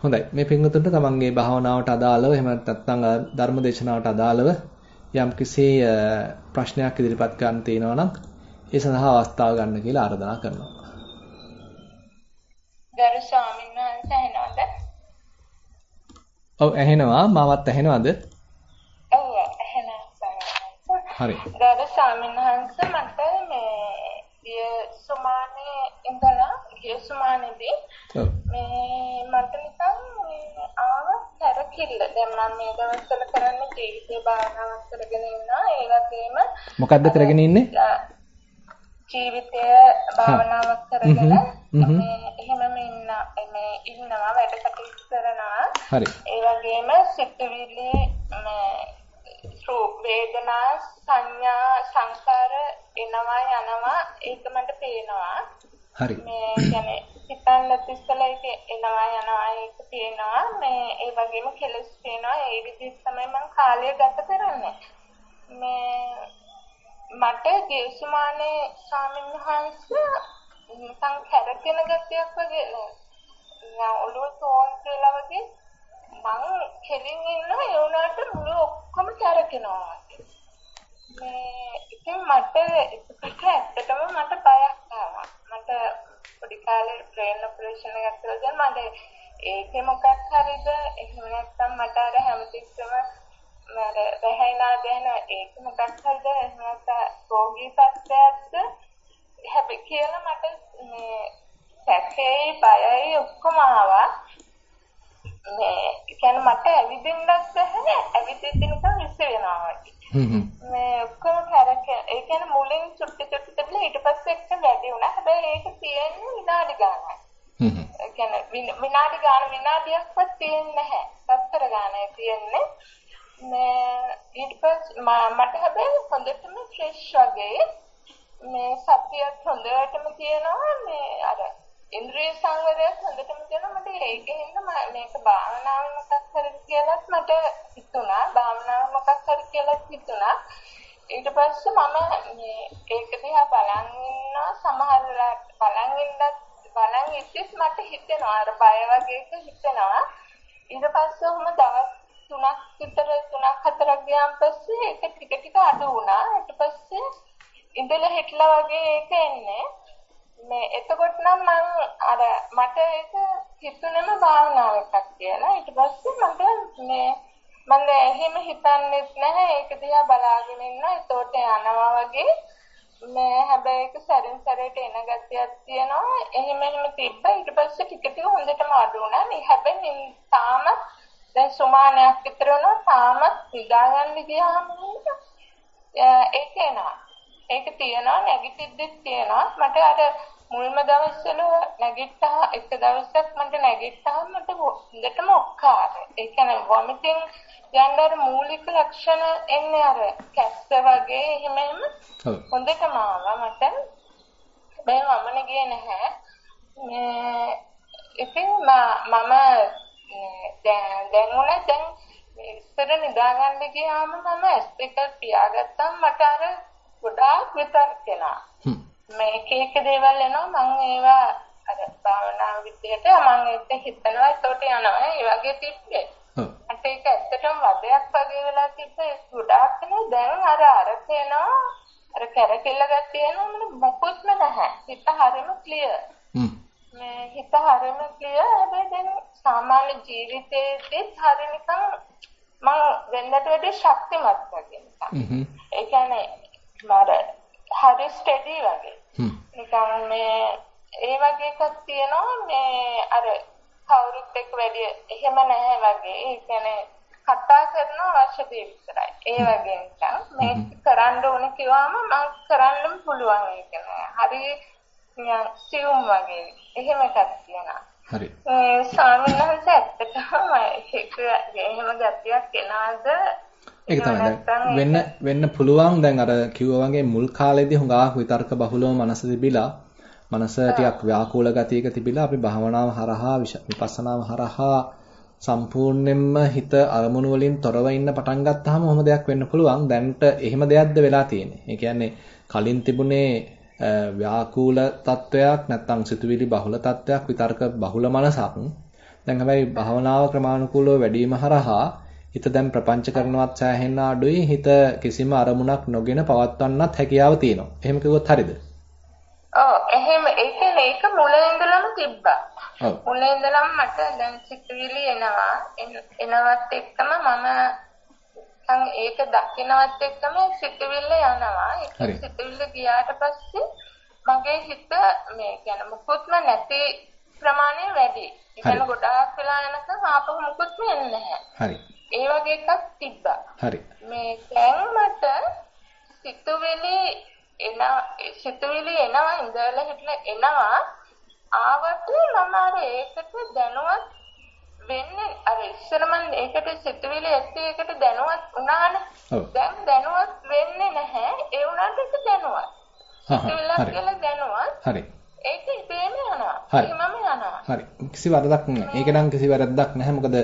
හොඳයි. මේ පින්වතුන්ට තමන්ගේ භාවනාවට අදාළව එහෙම නැත්නම් ධර්ම දේශනාවට අදාළව යම් කිසි ප්‍රශ්නයක් ඉදිරිපත් කරන්න තියෙනවා නම් ඒ සඳහා අවස්ථාව ගන්න කියලා ආරාධනා කරනවා. ගරු ස්වාමීන් වහන්සේ ඇහෙනවද? ඔව් ඇහෙනවා. මාවත් ඇහෙනවද? ඔව් ඇහෙනවා. හරි. ගරු ස්වාමීන් වහන්සේ මට මේ සුමානේ ඉඳලා ගිය සුමානේදී මේ මට නිකන් ආව සැරකිල්ල. දැන් මම මේ දවස්වල කරන්නේ ජීවිතේ භාවනාවක් කරගෙන ඉන්නවා. ඒ වගේම මොකද්ද කරගෙන ඉන්නේ? ජීවිතය භාවනාවක් කරගෙන එහෙමම ඉන්න මේ ඉන්නවා වැඩ කටයුතු කරනවා. හරි. ඒ වගේම සිතුවිලි රූප වේදනා සංඥා සංකාර එනවා යනවා ඒක මට පේනවා. හරි. මේ කියන්නේ හිතන්න තිස්සලා ඒක එනවා යනවා ඒක පේනවා. මේ ඒ වගේම කෙලස් පේනවා. ඒ විදිහට තමයි මම කාලය ගත කරන්නේ. මේ මට දේශමානේ ස්වාමීන් වහන්සේ නිකන් කැරකෙන ගතියක් වගේ නෑ ඔළුව තෝන් කියලා වගේ මං කෙලින් ඉන්නවා ඒ වුණාට මුළු ඔක්කොම කැරකෙනවා මේ ඉතින් මට ඒක ඇත්තටම මට බයක් ආවා මට පොඩි කාලේ බ්‍රේන් ඔපරේෂන් එකක් කරලා මට ඒකේ මොකක් හරිද? එහෙම නැත්නම් මට අර හැමතිස්සෙම මර වැහැිනා දැන ඒක මොකක් හරිද? එහෙමත් රෝගී සත්‍යයක්ද? හැබැයි කියලා මට මේ සැකේ බයයි ඔක්කොම ආවා. මේ කියන්නේ මට ඇවිදින්නත් බැහැ ඇවිදින්න නිකන් ඉස්ස වෙනවා වගේ. මේ ඔක්කොම කරක ඒ කියන්නේ මුලින් චුට්ටි චුට්ටි තිබුණා ඊට පස්සේ එක වැඩි වුණා. හැබැයි ඒක තියෙන්නේ විනාඩි ගානක්. ඒ කියන්නේ විනාඩි ගාන විනාඩියක්වත් තියෙන්නේ නැහැ. සතර ගානයි තියෙන්නේ. මේ ඊට පස්සේ මට හැබැයි හොඳටම ෆ්‍රෙෂ් වගේ මේ සතියත් හොඳටම තියෙනවා. මේ අර ඉන්ද්‍රිය සංවරයත් හොඳටම තියෙනවා. මට ඒකෙන්ද මේක භාවනාව මොකක් හරි කියලාත් මට හිතුණා. භාවනාව මොකක් හරි කියලාත් හිතුණා. ඊට පස්සේ මම මේ ඒක දිහා බලන් ඉන්නවා. සමහර වෙලාවට බලන් ඉන්නත් බලන් ඉද්දිත් මට හිතෙනවා. අර බය වගේ එක හිතෙනවා. ඊට පස්සේ උම දවස් තුනක් විතර තුනක් හතරක් ගියාන් පස්සේ ඒක ටික ටික අඩු වුණා. ඊට පස්සේ ඉඳලා හිටලා වගේ ඒක එන්නේ. මේ එතකොට නම් මම අර මට ඒක හිතුනේම භාවනාව එකක් කියලා. ඊට පස්සේ මට මේ මම එහෙම හිතන්නේත් නැහැ. ඒක දිහා බලාගෙන ඉන්න. ඒතෝට යනවා වගේ. මේ හැබැයි ඒක සැරින් සැරේට එන ගතියක් තියෙනවා. එහෙම එහෙම තිබ්බා. ඊට පස්සේ ටික ටික හොඳටම අඩු වුණා. මේ හැබැයි තාමත් දැන් සුමානයක් විතර වුණා තාමත් නිදා ගන්න ගියාම ඒක එනවා. ඒක තියනවා නැගිටිද්දිත් තියනවා. මට අර මුල්ම දවස්වල නැගිට්ටා එක දවසක් මට නැගිට්ටාම මට හොඳටම ඔක්කාර. ඒ කියන්නේ වොමිටිං යන්න අර මූලික ලක්ෂණ එන්නේ අර කැස්ස වගේ එහෙම එහෙම හොඳටම ආවා මට. බෑ මමනේ ගියේ නැහැ. මේ ඉතින් මම දැන් දැන් උනේ දැන් ඉස්සර නිදාගන්න ගියාම මම ඇස් දෙක පියාගත්තම් මට අර ගොඩාක් විතර්ක එනවා. මේක එක දේවල් එනවා මම ඒවා අර භාවනා විදියට මම ඒක හිතනවා ඒකට යනවා. ඒ වගේ තිබ්බේ. මට ඒක ඇත්තටම වදයක් වගේ වෙලා තිබ්බේ ගොඩාක් නේ දැන් අර අර තේනවා අර කැරකෙල්ල ගැත්තේ එනවා මම මොකොත්ම නැහැ. හිත හරිම ක්ලියර්. මේ හිත හරිම ක්ලියර් හැබැයි දැන් සාමාන්‍ය ජීවිතේදීත් හරිය නිකන් මම වෙනදට වැඩිය ශක්තිමත් වගේ නිකන්. ඒ කියන්නේ මර හරි ස්ටඩි වගේ. නිකන් මේ ඒ වගේ එකක් තියෙනවා මේ අර කවුරුත් එක්ක වැඩිය එහෙම නැහැ වගේ. ඒ කියන්නේ කතා කරන අවශ්‍ය දේ විතරයි. ඒ වගේ නිකන් මේ කරන්න ඕනේ කිව්වම මම කරන්නම පුළුවන් ඒක නෑ. හරි සියුම් වගේ. එහෙම එකක් තියෙනවා. හරි. ඒ ස්වාමීන් වහන්සේ ඇත්තටම ඒක එහෙම ගතියක් එනවාද? ඒක තමයි වෙන්න වෙන්න පුළුවන් දැන් අර කිව්වා වගේ මුල් කාලේදී හුඟක් විතර්ක බහුලව මනස තිබිලා මනස ටිකක් ව්‍යාකූල ගතියක තිබිලා අපි භාවනාව හරහා විපස්සනාව හරහා සම්පූර්ණයෙන්ම හිත අරමුණු වලින් තොරව ඉන්න පටන් ගත්තාම ඔහොම දෙයක් වෙන්න පුළුවන්. දැන්ට එහෙම දෙයක්ද වෙලා තියෙන්නේ. ඒ කියන්නේ කලින් තිබුණේ ව්‍යාකූල තත්වයක් නැත්නම් සිතුවිලි බහුල තත්වයක් විතර්ක බහුල මනසක් දැන් හැබැයි භාවනාව ක්‍රමානුකූලව වැඩිම හරහා හිත දැන් ප්‍රපංච කරනවත් සෑහෙන්න අඩුයි හිත කිසිම අරමුණක් නොගෙන පවත්වන්නත් හැකියාව තියෙනවා. එහෙම කිව්වොත් හරියද? ඔව් එහෙම ඒ කියන්නේ ඒක මුලින් ඉඳලම තිබ්බා. ඔව්. මුලින් ඉඳලම මට දැන් සිතුවිලි එනවා. එනවත් එක්කම මම නැත්නම් ඒක දකින්නවත් එක්කම සිතුවිල්ල යනවා. ඒක සිතුවිල්ල ගියාට පස්සේ මගේ හිත මේ කියන්නේ මුකුත්ම නැති ප්‍රමාණය වැඩි. කියන්නේ ගොඩාක් වෙලා යනකම් ආපහු මුකුත්ම එන්නේ නැහැ. හරි. ඒ වගේ එකක් තිබ්බා. හරි. මේ දැන් මට සිතුවිලි එන සිතුවිලි එනවා ඉඳලා හිටලා එනවා ආවට මම අර ඒකට දැනුවත් වෙන්නේ අර ඉස්සර මම ඒකට සිතුවිලි ඇත්තේ ඒකට දැනුවත් වුණානේ. දැන් දැනුවත් වෙන්නේ නැහැ. ඒ වුණාට ඒක දැනුවත්. සිතුවිල්ලක් කියලා දැනුවත්. හරි. ඒක ඉබේම යනවා. එහෙමම යනවා. හරි. කිසි වරදක් නැහැ. ඒක නම් කිසි වැරද්දක් නැහැ. මොකද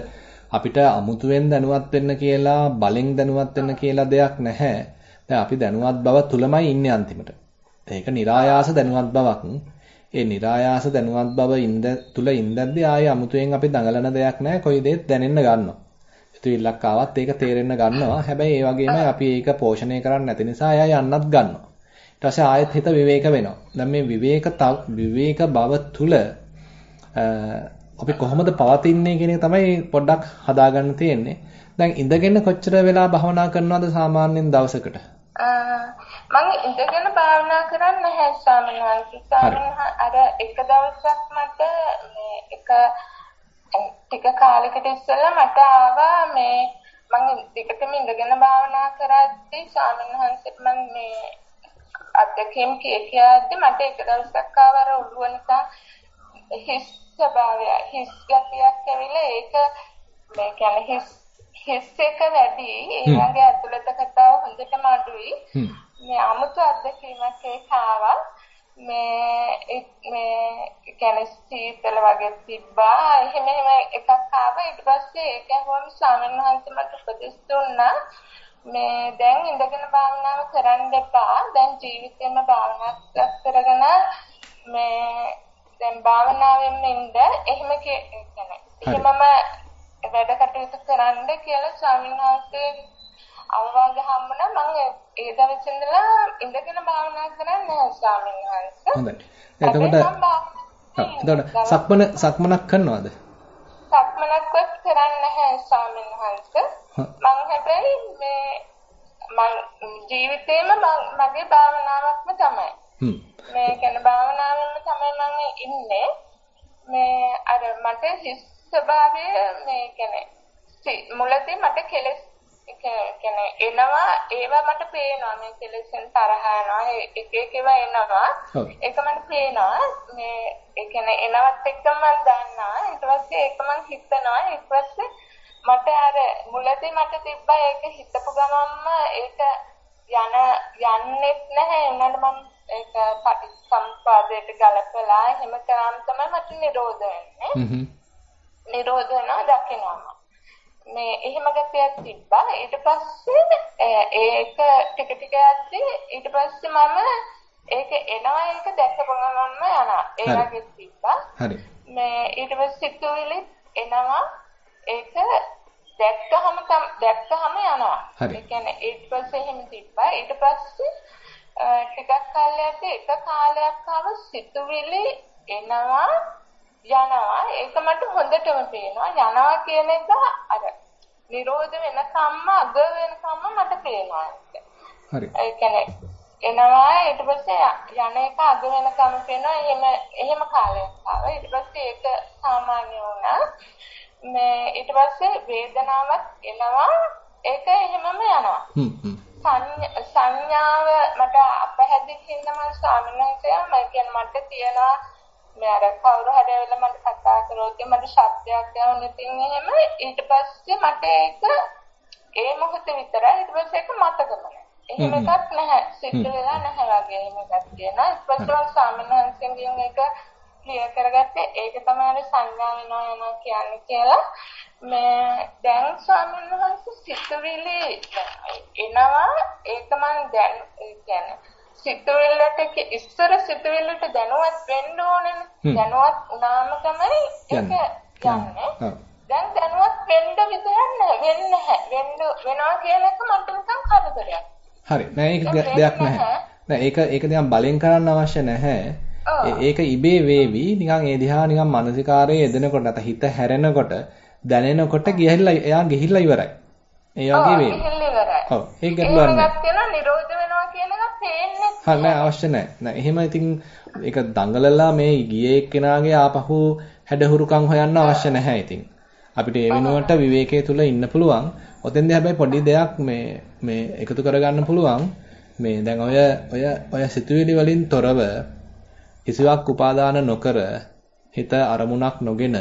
අපිට අමුතුවෙන් දැනුවත් වෙන්න කියලා බලෙන් දැනුවත් වෙන්න කියලා දෙයක් නැහැ. දැන් අපි දැනුවත් බව තුලමයි ඉන්නේ අන්තිමට. ඒක નિરાයාස දැනුවත් බවක්. ඒ નિરાයාස දැනුවත් බව ඉඳ තුල ඉඳද්දී ආයේ අමුතුවෙන් අපි දඟලන දෙයක් නැහැ. කොයි දෙයක් දැනෙන්න ගන්නවා. හිතවිල්ලක් ආවත් ඒක තේරෙන්න ගන්නවා. හැබැයි ඒ වගේම අපි ඒක පෝෂණය කරන්නේ නැති නිසා එයා යන්නත් ගන්නවා. ඊට පස්සේ ආයෙත් හිත විවේක වෙනවා. දැන් මේ විවේක විවේක බව තුල අපි කොහොමද පවතින්නේ කියන තමයි පොඩ්ඩක් හදාගන්න තියෙන්නේ. දැන් ඉඳගෙන කොච්චර වෙලා භවනා කරනවද සාමාන්‍යයෙන් දවසකට? මම ඉඳගෙන භාවනා කරන්නේ නැහැ ස්වාමීන් වහන්සේ. ස්වාමීන් අර එක දවසක් මට මේ එක ටික කාලයකට ඉස්සෙල්ලා මට ආවා මේ මම දෙකටම ඉඳගෙන භාවනා කරද්දී ස්වාමීන් වහන්සේට මම මේ අධ්‍යක්ෂකම් කියකියද්දී මට එක දවසක් ආවර ඔළුව නිසා හිස් ස්වභාවය හිස් ගතියක් ඇවිල්ලා ඒක මේ කියන්නේ හිස් හිස් එක වැඩි. වගේ ඇතුළත කතාව හොඳටම අඩුයි මේ 아무තු අත්දැකීමක් ඒක ආවා. මේ මේ කියන්නේ සීතල වගේ තිබ්බා. එහෙම එහෙම එකක් ආවා. ඊට පස්සේ ඒක හැමෝම ස්වාමීන් වහන්සේ මට උපදෙස් දුන්නා. මේ දැන් ඉඳගෙන භාවනාව කරන්න එපා. දැන් ජීවිතේම භාවනාවක් කරගෙන මේ දැන් භාවනාවෙන් ඉන්න එහෙම කියන්නේ එහෙමම වැඩ කටයුතු කරන්න කියලා ස්වාමීන් වහන්සේ අවවාද හම්බුණා මම ඒ දවස් ඉඳලා ඉඳගෙන භාවනා කරන්නේ නැහැ ස්වාමීන් වහන්සේ. හොඳයි. එතකොට එතකොට සක්මන සක්මනක් කරනවද? සක්මනක්වත් කරන්නේ නැහැ ස්වාමීන් වහන්සේ. මම හැබැයි මේ මම ජීවිතේම මගේ භාවනාවක්ම තමයි. හ්ම්. මේ කියන්නේ භාවනාවෙන්ම තමයි මම ඉන්නේ. මේ අර මට හිස් ස්වභාවය මේ කියන්නේ මුලදී මට කෙලස් කියන්නේ එනවා ඒවා මට පේනවා. මේ කෙලෙසෙන් තරහ යනවා එක එක ඒවා එනවා. ඒක මට පේනවා. මේ ඒ කියන්නේ එනවත් එක්කම මම දන්නවා. ඊට පස්සේ ඒක මම හිතනවා. ඊට පස්සේ මට අර මුලදී මට තිබ්බා ඒක හිතපු ගමන්ම ඒක යන යන්නෙත් නැහැ. එන්නට මම ඒක පටිසම්පාදයට ගලපලා එහෙම කරාම තමයි මට නිරෝධ වෙන්නේ නිරෝධ වෙනවා දකිනවා මේ එහෙම ගැතියක් තිබ්බා. ඊට පස්සේ ඒක ටික ටික යද්දී ඊට පස්සේ මම ඒක එනවා ඒක දැකපගමන්ම යනවා. ඒ වගේ තිබ්බා. හරි. මේ ඊට පස්සේ සිතුවිලි එනවා ඒක දැක්කහම දැක්කහම යනවා. ඒ කියන්නේ ඊට පස්සේ එහෙම තිබ්බා. ඊට පස්සේ ටිකක් කාලයක් එක කාලයක් ආව සිතුවිලි එනවා යනවා. ඒක මට හොඳටම පේනවා. යනවා කියන එක අර නිරෝධ වෙනකම්ම අග වෙනකම්ම මට පේනවා හරි. ඒ කියන්නේ එනවා ඊට පස්සේ යන එක අග වෙනකම් පේනවා. එහෙම එහෙම කාලයක් ආවා. ඊට පස්සේ ඒක සාමාන්‍ය වුණා. මේ ඊට පස්සේ වේදනාවක් එනවා ඒක එහෙමම යනවා සංඥාව මට අපහැදිලි හින්දා මම ස්වාමීන් වහන්සේ මම කියන්නේ මට තියෙනවා මේ අර කවුරු හරි ඇවිල්ලා මට කතා කරොත් මට ශබ්දයක් ඇහුන ඉතින් එහෙම ඊට පස්සේ මට ඒක ඒ මොහොතේ විතරයි ඊට පස්සේ ඒක මතකම නැහැ. එහෙම එකක් නැහැ. සිද්ධ වෙලා නැහැ වගේ එහෙම එකක් තියෙනවා. ඊට පස්සේ මම සාමාන්‍යයෙන් ඒක ක්ලියර් කරගත්තේ ඒක තමයි සංඥා වෙනවා යනවා කියන්නේ කියලා. මේ දැන් ස්වාමීන් වහන්සේ සිතුවිලි එනවා ඒක මම දැන් කියන්නේ සිතුවිල්ලට ඉස්සර සිතුවිල්ලට දැනුවත් වෙන්න ඕනේ. දැනුවත් වුණාම තමයි ඒක යන්නේ. දැන් දැනුවත් වෙන්න විදියක් නැහැ. වෙන්නේ නැහැ. වෙන්න වෙනවා කියන එක මට නිකන් කරදරයක්. හරි. නෑ ඒක දෙයක් නැහැ. නෑ ඒක ඒක නිකන් බලෙන් කරන්න අවශ්‍ය නැහැ. ඒක ඉබේ වේවි නිකන් ඒ දිහා නිකන් මානසිකාරයේ යෙදෙනකොට නැත්නම් හිත හැරෙනකොට දැනෙනකොට ගිහිල්ලා එයා ගිහිල්ලා ඉවරයි. ඒ වගේ වේවි. ඔව් ඒක ගැටලුවක් නෑ. නිරෝධ වෙනවා කියන එක පේන්නේ නැහැ. නෑ අවශ්‍ය නෑ. නෑ එහෙම ඉතින් ඒක දඟලලා මේ ගියේ එක්කෙනාගේ ආපහු හැඩහුරුකම් හොයන්න අවශ්‍ය නැහැ ඉතින්. අපිට ඒ වෙනුවට විවේකයේ තුල ඉන්න පුළුවන්. ඔතෙන්දී හැබැයි පොඩි දෙයක් මේ මේ එකතු කරගන්න පුළුවන්. මේ දැන් ඔය ඔය ඔය සිතුවිලි වලින් තොරව කිසිවක් උපාදාන නොකර හිත අරමුණක් නොගෙන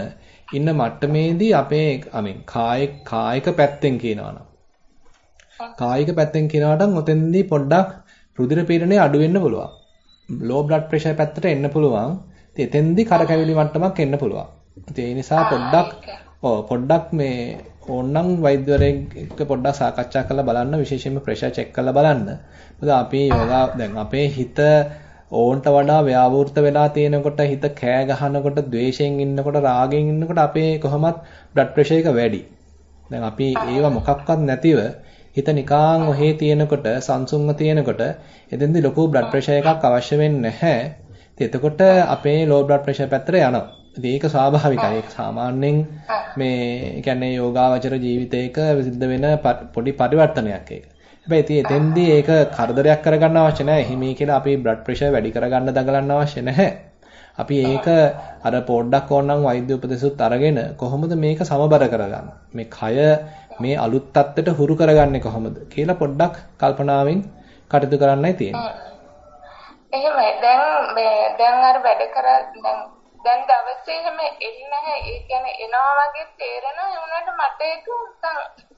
ඉන්න මට්ටමේදී අපේ අමින් කායික කායික පැත්තෙන් කියනවා නම් කායික පැත්තෙන් කියනවට ඔතෙන්දී පොඩ්ඩක් රුධිර පීඩනය අඩු වෙන්න පුළුවන්. ලෝ බ්ලඩ් ප්‍රෙෂර් පැත්තට එන්න පුළුවන්. ඉතින් එතෙන්දී කරකැවිලි මට්ටමක් එන්න පුළුවන්. ඉතින් ඒ නිසා පොඩ්ඩක් ඔව් පොඩ්ඩක් මේ ඕනනම් වෛද්‍යවරයෙක් එක්ක පොඩ්ඩක් සාකච්ඡා කරලා බලන්න විශේෂයෙන්ම ප්‍රෙෂර් චෙක් කරලා බලන්න. මොකද අපි යෝගා දැන් අපේ හිත ඕන්ට වඩා ව්‍යාවෘත වෙලා තියෙනකොට හිත කෑ ගහනකොට ද්වේෂයෙන් ඉන්නකොට රාගයෙන් ඉන්නකොට අපේ කොහොමත් බ්ලඩ් ප්‍රෙෂර් එක වැඩි. දැන් අපි ඒව මොකක්වත් නැතිව හිත නිකාන් ඔහේ තියෙනකොට සංසුන්ව තියෙනකොට එතෙන්දී ලොකු බ්ලඩ් ප්‍රෙෂර් එකක් අවශ්‍ය වෙන්නේ නැහැ. එතකොට අපේ ලෝ බ්ලඩ් ප්‍රෙෂර් පැත්තට යනවා. ඉතින් ඒක ස්වාභාවිකයි. ඒක සාමාන්‍යයෙන් මේ කියන්නේ යෝගාවචර ජීවිතයක සිද්ධ වෙන පොඩි පරිවර්තනයක් ඒක. හැබැයි ඉතින් එතෙන්දී ඒක කරදරයක් කරගන්න අවශ්‍ය නැහැ. හිමී කියලා අපි බ්ලඩ් ප්‍රෙෂර් වැඩි කරගන්න දඟලන්න අවශ්‍ය නැහැ. අපි ඒක අර පොඩ්ඩක් ඕනනම් වෛද්‍ය උපදෙසුත් අරගෙන කොහොමද මේක සමබර කරගන්නේ? මේ කය මේ අලුත් තත්ත්වයට හුරු කරගන්නේ කොහොමද කියලා පොඩ්ඩක් කල්පනාවෙන් කටයුතු කරන්නයි තියෙන්නේ. එහෙමයි. දැන් මේ දැන් අර වැඩ කර දැන් දැන් දවසේ එහෙම එන්නේ නැහැ. ඒ කියන්නේ එනවා වගේ තේරෙනවා. ඒ වුණාට මට ඒක නිකන්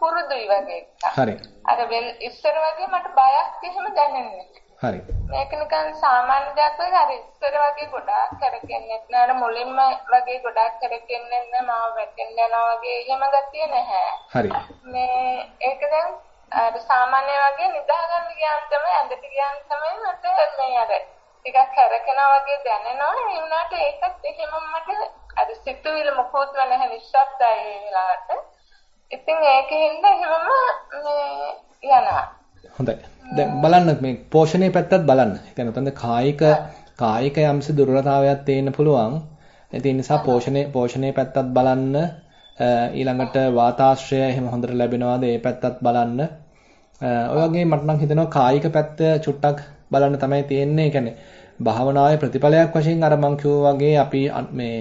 පුරුදුයි වගේ. හරි. අර වෙල් ඉස්සර වගේ මට බයක් එහෙම දැනෙන්නේ හරි. මේක නිකන් සාමාන්‍ය දෙයක් වගේ අර ඉස්සර වගේ ගොඩාක් කරකෙන්නේ නැහැ. මුලින්ම වගේ ගොඩාක් කරකෙන්නේ නැහැ. මාව වැටෙන්න යනවා වගේ එහෙම ගතිය නැහැ. හරි. මේ ඒක දැන් අර සාමාන්‍ය වගේ නිදා ගන්න ගියාම තමයි ඇඳට ගියාම තමයි මට මේ අර ටිකක් කරකනවා වගේ දැනෙනවා. ඒ වුණාට ඒකත් එහෙම මට අර සිතුවිලි මොකොත්ම නැහැ නිශ්ශබ්දයි ඒ වෙලාවට. ඉතින් ඒකෙන්ද එහෙමම මේ යනවා. හොඳයි. දැන් බලන්න මේ පෝෂණයේ පැත්තත් බලන්න. ඒ කියන්නේ උතන්ද කායික කායික යම්සි දුර්වලතාවයක් තේන්න පුළුවන්. ඒ නිසා පෝෂණයේ පෝෂණයේ පැත්තත් බලන්න ඊළඟට වාතාශ්‍රය එහෙම හොඳට ලැබෙනවාද ඒ පැත්තත් බලන්න. ඔය වගේ මට නම් හිතෙනවා කායික පැත්ත චුට්ටක් බලන්න තමයි තියෙන්නේ. ඒ භාවනාවේ ප්‍රතිඵලයක් වශයෙන් අර මං වගේ අපි මේ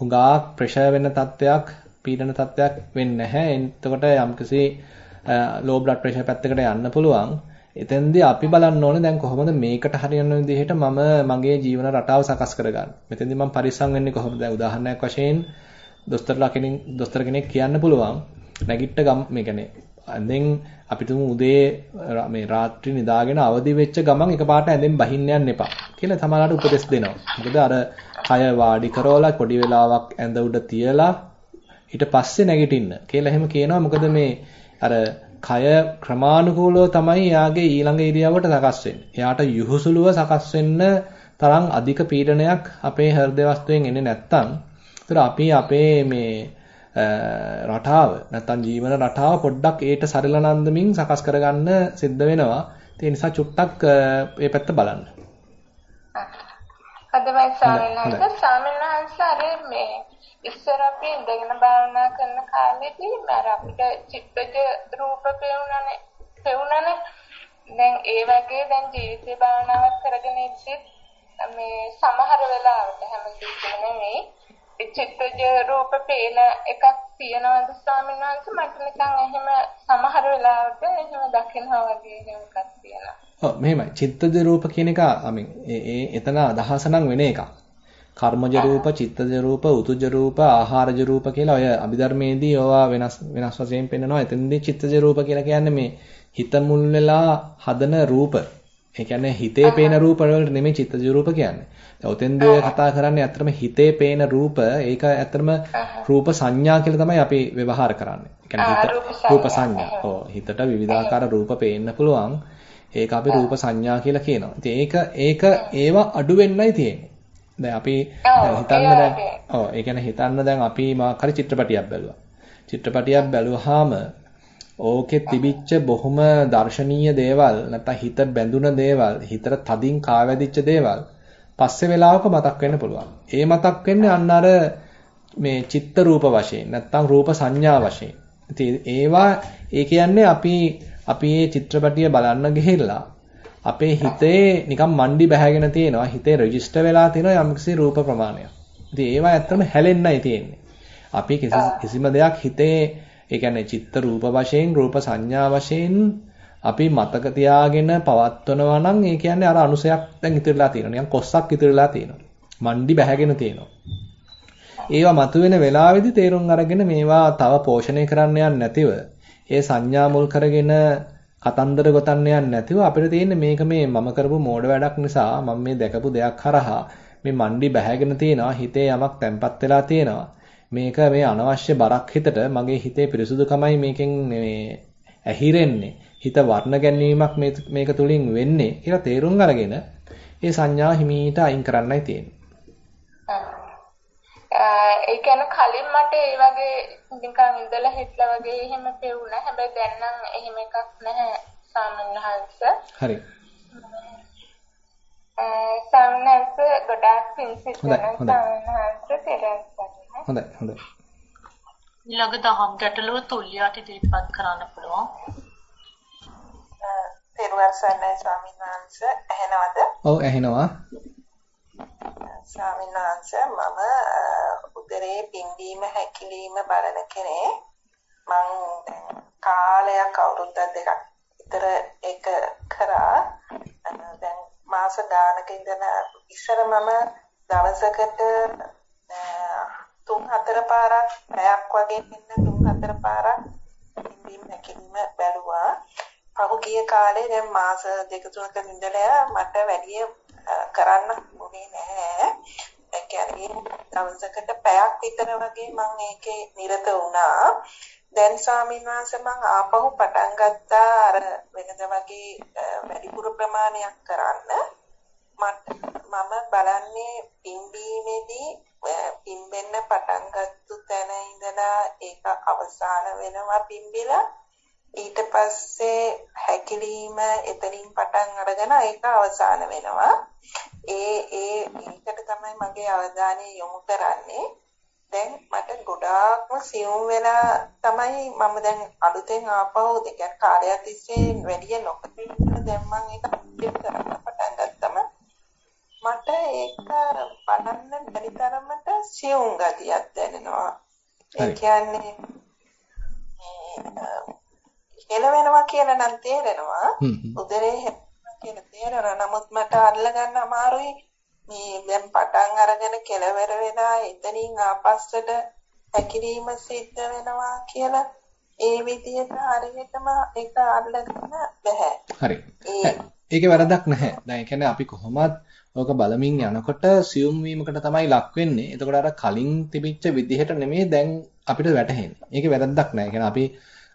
හුඟා ප්‍රෙෂර් වෙන තත්ත්වයක් පීඩන තත්ත්වයක් වෙන්නේ නැහැ. එතකොට යම්කිසි ලෝ බ්ලඩ් ප්‍රෙෂර් පැත්තකට යන්න පුළුවන්. එතෙන්දී අපි බලන්න ඕනේ දැන් කොහොමද මේකට හරියන විදිහට මම මගේ ජීවන රටාව සකස් කරගන්න. මෙතෙන්දී මම පරිස්සම් වෙන්නේ කොහොමද? දැන් උදාහරණයක් වශයෙන් දොස්තරලා කෙනෙක් දොස්තර කෙනෙක් කියන්න පුළුවන් නැගිට ගම් මේ කියන්නේ ඇඳෙන් අපි තුමු උදේ මේ රාත්‍රී නිදාගෙන අවදි වෙච්ච ගමන් එකපාරට ඇඳෙන් බහින්න යන්න එපා කියලා තමලාට උපදෙස් දෙනවා. මොකද අර කය වාඩි කරවලා පොඩි වෙලාවක් ඇඳ උඩ තියලා ඊට පස්සේ නැගිටින්න කියලා එහෙම කියනවා. මොකද මේ අර කය ක්‍රමානුකූලව තමයි යාගේ ඊළඟ ඉරියව්වට සකස් වෙන්නේ. එයාට යහුසුලුව සකස් වෙන්න තරම් අධික පීඩනයක් අපේ හෘද වස්තුවෙන් එන්නේ නැත්තම් ඒතර අපි අපේ මේ රටාව නැත්තම් ජීවන රටාව පොඩ්ඩක් ඒට සරලනන්දමින් සකස් කරගන්න සිද්ධ වෙනවා. ඒ නිසා චුට්ටක් මේ පැත්ත බලන්න. අදමයි ස්වාමීන් වහන්සේ මේ ඉස්සර අපි ඉඳගෙන භාවනා කරන කාලෙදී මර අපිට චිත්තජ රූප පෙවුනනේ පෙවුනනේ දැන් ඒ වගේ දැන් ජීවිතේ භාවනාවක් කරගෙන ඉද්දිත් මේ සමහර වෙලාවට හැමදේම නෙමෙයි චිත්තජ රූප පේන එකක් තියනවාද ස්වාමීන් වහන්සේ මට නිකන් එහෙම සමහර වෙලාවට එහෙම දකින්නවා වගේ එහෙම එකක් තියෙනවා. ඔව් මෙහෙමයි. චිත්තජ රූප කියන එක I ඒ ඒ එතන අදහස නම් වෙන එකක්. කර්මජ රූප, චිත්තජ රූප, උතුජ රූප, ආහාරජ රූප කියලා ඔය අභිධර්මයේදී ඕවා වෙනස් වෙනස් වශයෙන් පෙන්නනවා. එතෙන්දී චිත්තජ රූප කියලා කියන්නේ මේ හිත මුල් වෙලා හදන රූප. ඒ කියන්නේ හිතේ පේන රූප වලට නෙමෙයි චිත්තජ රූප කියන්නේ. ඔතෙන්දී ඔය කතා කරන්නේ ඇත්තටම හිතේ පේන රූප ඒක ඇත්තටම රූප සංඥා කියලා තමයි අපි ව්‍යවහාර කරන්නේ. ඒ කියන්නේ රූප සංඥා. ඔව් හිතට විවිධාකාර රූප පේන්න පුළුවන්. ඒක අපි රූප සංඥා කියලා කියනවා. ඉතින් ඒක ඒක ඒවා අඩු වෙන්නයි තියෙන්නේ. දැන් අපි හිතන්න දැන් ඔව් ඒ කියන්නේ හිතන්න දැන් අපි මාක් හරි චිත්‍රපටියක් බැලුවා. චිත්‍රපටියක් බැලුවාම ඕකේ තිබිච්ච බොහොම දර්ශනීය දේවල් නැත්නම් හිත බැඳුන දේවල් හිතට තදින් කාවැදිච්ච දේවල් පස්සේ වෙලාවක මතක් වෙන්න පුළුවන්. ඒ මතක් වෙන්නේ අන්න අර මේ චිත්ත රූප වශයෙන් නැත්නම් රූප සංඥා වශයෙන්. ඉතින් ඒවා ඒ කියන්නේ අපි අපි මේ චිත්‍රපටිය බලන්න ගිහිල්ලා අපේ හිතේ නිකන් මණ්ඩි බැහැගෙන තියෙනවා හිතේ රෙජිස්ටර් වෙලා තියෙනවා යම්කිසි රූප ප්‍රමාණයක්. ඉතින් ඒවා ඇත්තම හැලෙන්නයි තියෙන්නේ. අපි කිසිම දෙයක් හිතේ ඒ කියන්නේ චිත්ත රූප වශයෙන් රූප සංඥා වශයෙන් අපි මතක තියාගෙන පවත්වනවා නම් ඒ කියන්නේ අර අනුසයක් දැන් ඉතිරිලා තියෙනවා. නිකන් කොස්සක් ඉතිරිලා තියෙනවා. මණ්ඩි බැහැගෙන තියෙනවා. ඒවා මතුවෙන වෙලාවේදී තේරුම් අරගෙන මේවා තව පෝෂණය කරන්න යන්නේ නැතිව ඒ සංඥා මුල් කරගෙන කතන්දර ගොතන්න යන්නේ නැතිව අපිට තියෙන්නේ මේක මේ මම කරපු මෝඩ වැඩක් නිසා මම මේ දැකපු දෙයක් හරහා මේ මණ්ඩි බැහැගෙන තියෙනවා හිතේ යමක් තැම්පත් වෙලා තියෙනවා මේක මේ අනවශ්‍ය බරක් හිතට මගේ හිතේ පිරිසුදුකමයි මේකෙන් මේ ඇහිරෙන්නේ හිත වර්ණ ගැනීමක් මේක තුලින් වෙන්නේ කියලා තේරුම් අරගෙන ඒ සංඥා හිමීට අයින් කරන්නයි තියෙන්නේ. ඒ කියන්නේ කලින් මට ඒ වගේ නිකන් ඉඳලා හිටලා වගේ එහෙම පෙවුණා. හැබැයි දැන් නම් එහෙම එකක් නැහැ සාමනහංශ. හරි. සාමනහංශ ගොඩාක් පින්සිතන සාමනහංශ තේරෙන්නේ. හොඳයි හොඳයි. ඊළඟ දහම් ගැටලුව තුල්ලියට ඉදිරිපත් කරන්න පුළුවන්. තෙරුවන් සරණයි ස්වාමීන් වහන්සේ ඇහෙනවද? ඔව් ඇහෙනවා. ස්වාමීන් වහන්සේ මම උදරේ පිම්බීම හැකිලිම බලන කෙනෙක්. මං කාලයක් අවුරුද්ද දෙකක් විතර ඒක කරා. දැන් මාස ගානක ඉඳලා ඉස්සර මම දවසකට තුන් හතර පාරක් පැයක් වගේ මෙන්න තුන් හතර පාරක් පිම්බීම හැකිලිම බැලුවා. පහුගිය කාලේ දැන් මාස දෙක තුනක ඉඳලා මට වැඩි කරන්න උනේ නැහැ. ඒ කියන්නේ දවසකට පැයක් විතර වගේ මම ඒකේ නිරත වුණා. දැන් ස්වාමීන් වහන්සේ මම ආපහු පටන් ගත්තා අර වෙනද වගේ වැඩිපුර ප්‍රමාණයක් කරන්න. මට මම බලන්නේ පිම්බීමේදී පිම්බෙන්න පටන් ගත්ත තැන ඉඳලා ඒක අවසාන වෙනවා පිම්බිලා ඊට පස්සේ හැකිලිම එතනින් පටන් අරගෙන ඒක අවසාන වෙනවා. ඒ ඒ ඒකට තමයි මගේ අවධානය යොමු කරන්නේ. දැන් මට ගොඩාක්ම සියුම් වෙලා තමයි මම දැන් අලුතෙන් ආපහු දෙක කාලයක් තිස්සේ වැඩි නොකතින් දැන් මම ඒක අත්‍යවශ්‍ය කරන්න පටන් ගත්තම මට ඒක බලන්න බැරි තරමට සියුම් ගතියක් දැනෙනවා. ඒ කියන්නේ එළවෙනවා කියලා නම් තේරෙනවා. උදරේ කියලා තේරෙනවා. නමුත් මට අල්ලගන්න අමාරුයි. මේ දැන් පටන් අරගෙන කෙලවර වෙලා එතනින් ආපස්සට හැකිරීම සිද්ධ වෙනවා කියලා ඒ විදිහට හරියටම ඒක අල්ලගන්න බෑ. හරි. ඒකේ වැරදක් නැහැ. දැන් ඒ කියන්නේ අපි කොහොමත් ඕක බලමින් යනකොට සියුම් වීමකට තමයි ලක් වෙන්නේ. එතකොට අර කලින් තිබිච්ච විදිහට නෙමෙයි දැන් අපිට වැටහෙන්නේ. ඒකේ වැරද්දක් නැහැ. ඒ අපි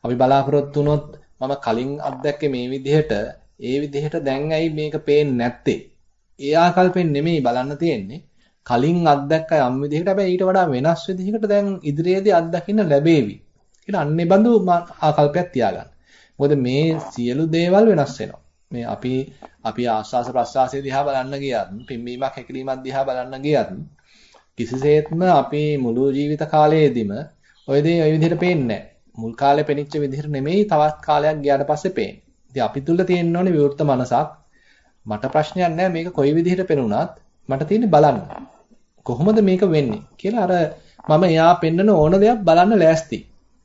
අපි බලාපොරොත්තු වුණොත් මම කලින් අත්දැක්කේ මේ විදිහට ඒ විදිහට දැන් ඇයි මේක පේන්නේ නැත්තේ? ඒ ආකල්පෙන් නෙමෙයි බලන්න තියෙන්නේ. කලින් අත්දැක්ක යම් විදිහකට හැබැයි ඊට වඩා වෙනස් විදිහකට දැන් ඉදිරියේදී අත්දකින්න ලැබේවි. කියලා අන්නේ බඳු ආකල්පයක් තියාගන්න. මොකද මේ සියලු දේවල් වෙනස් වෙනවා. මේ අපි අපි ආස්වාස ප්‍රස්වාසය දිහා බලන්න ගියත්, පිම්බීමක් හැකිලීමක් දිහා බලන්න ගියත් කිසිසේත්ම අපි මුළු ජීවිත කාලයේදීම ওই දේ ওই විදිහට පේන්නේ නැහැ. මුල් කාලේ පෙනිච්ච විදිහට නෙමෙයි තවත් කාලයක් ගියාට පස්සේ පේන්නේ. ඉතින් අපි තුල තියෙන්න ඕනේ විවෘත මනසක්. මට ප්‍රශ්නයක් නැහැ මේක කොයි විදිහට පෙනුනත් මට තියෙන්නේ බලන්න. කොහොමද මේක වෙන්නේ කියලා අර මම එයා පෙන්නන ඕන දෙයක් බලන්න ලෑස්ති.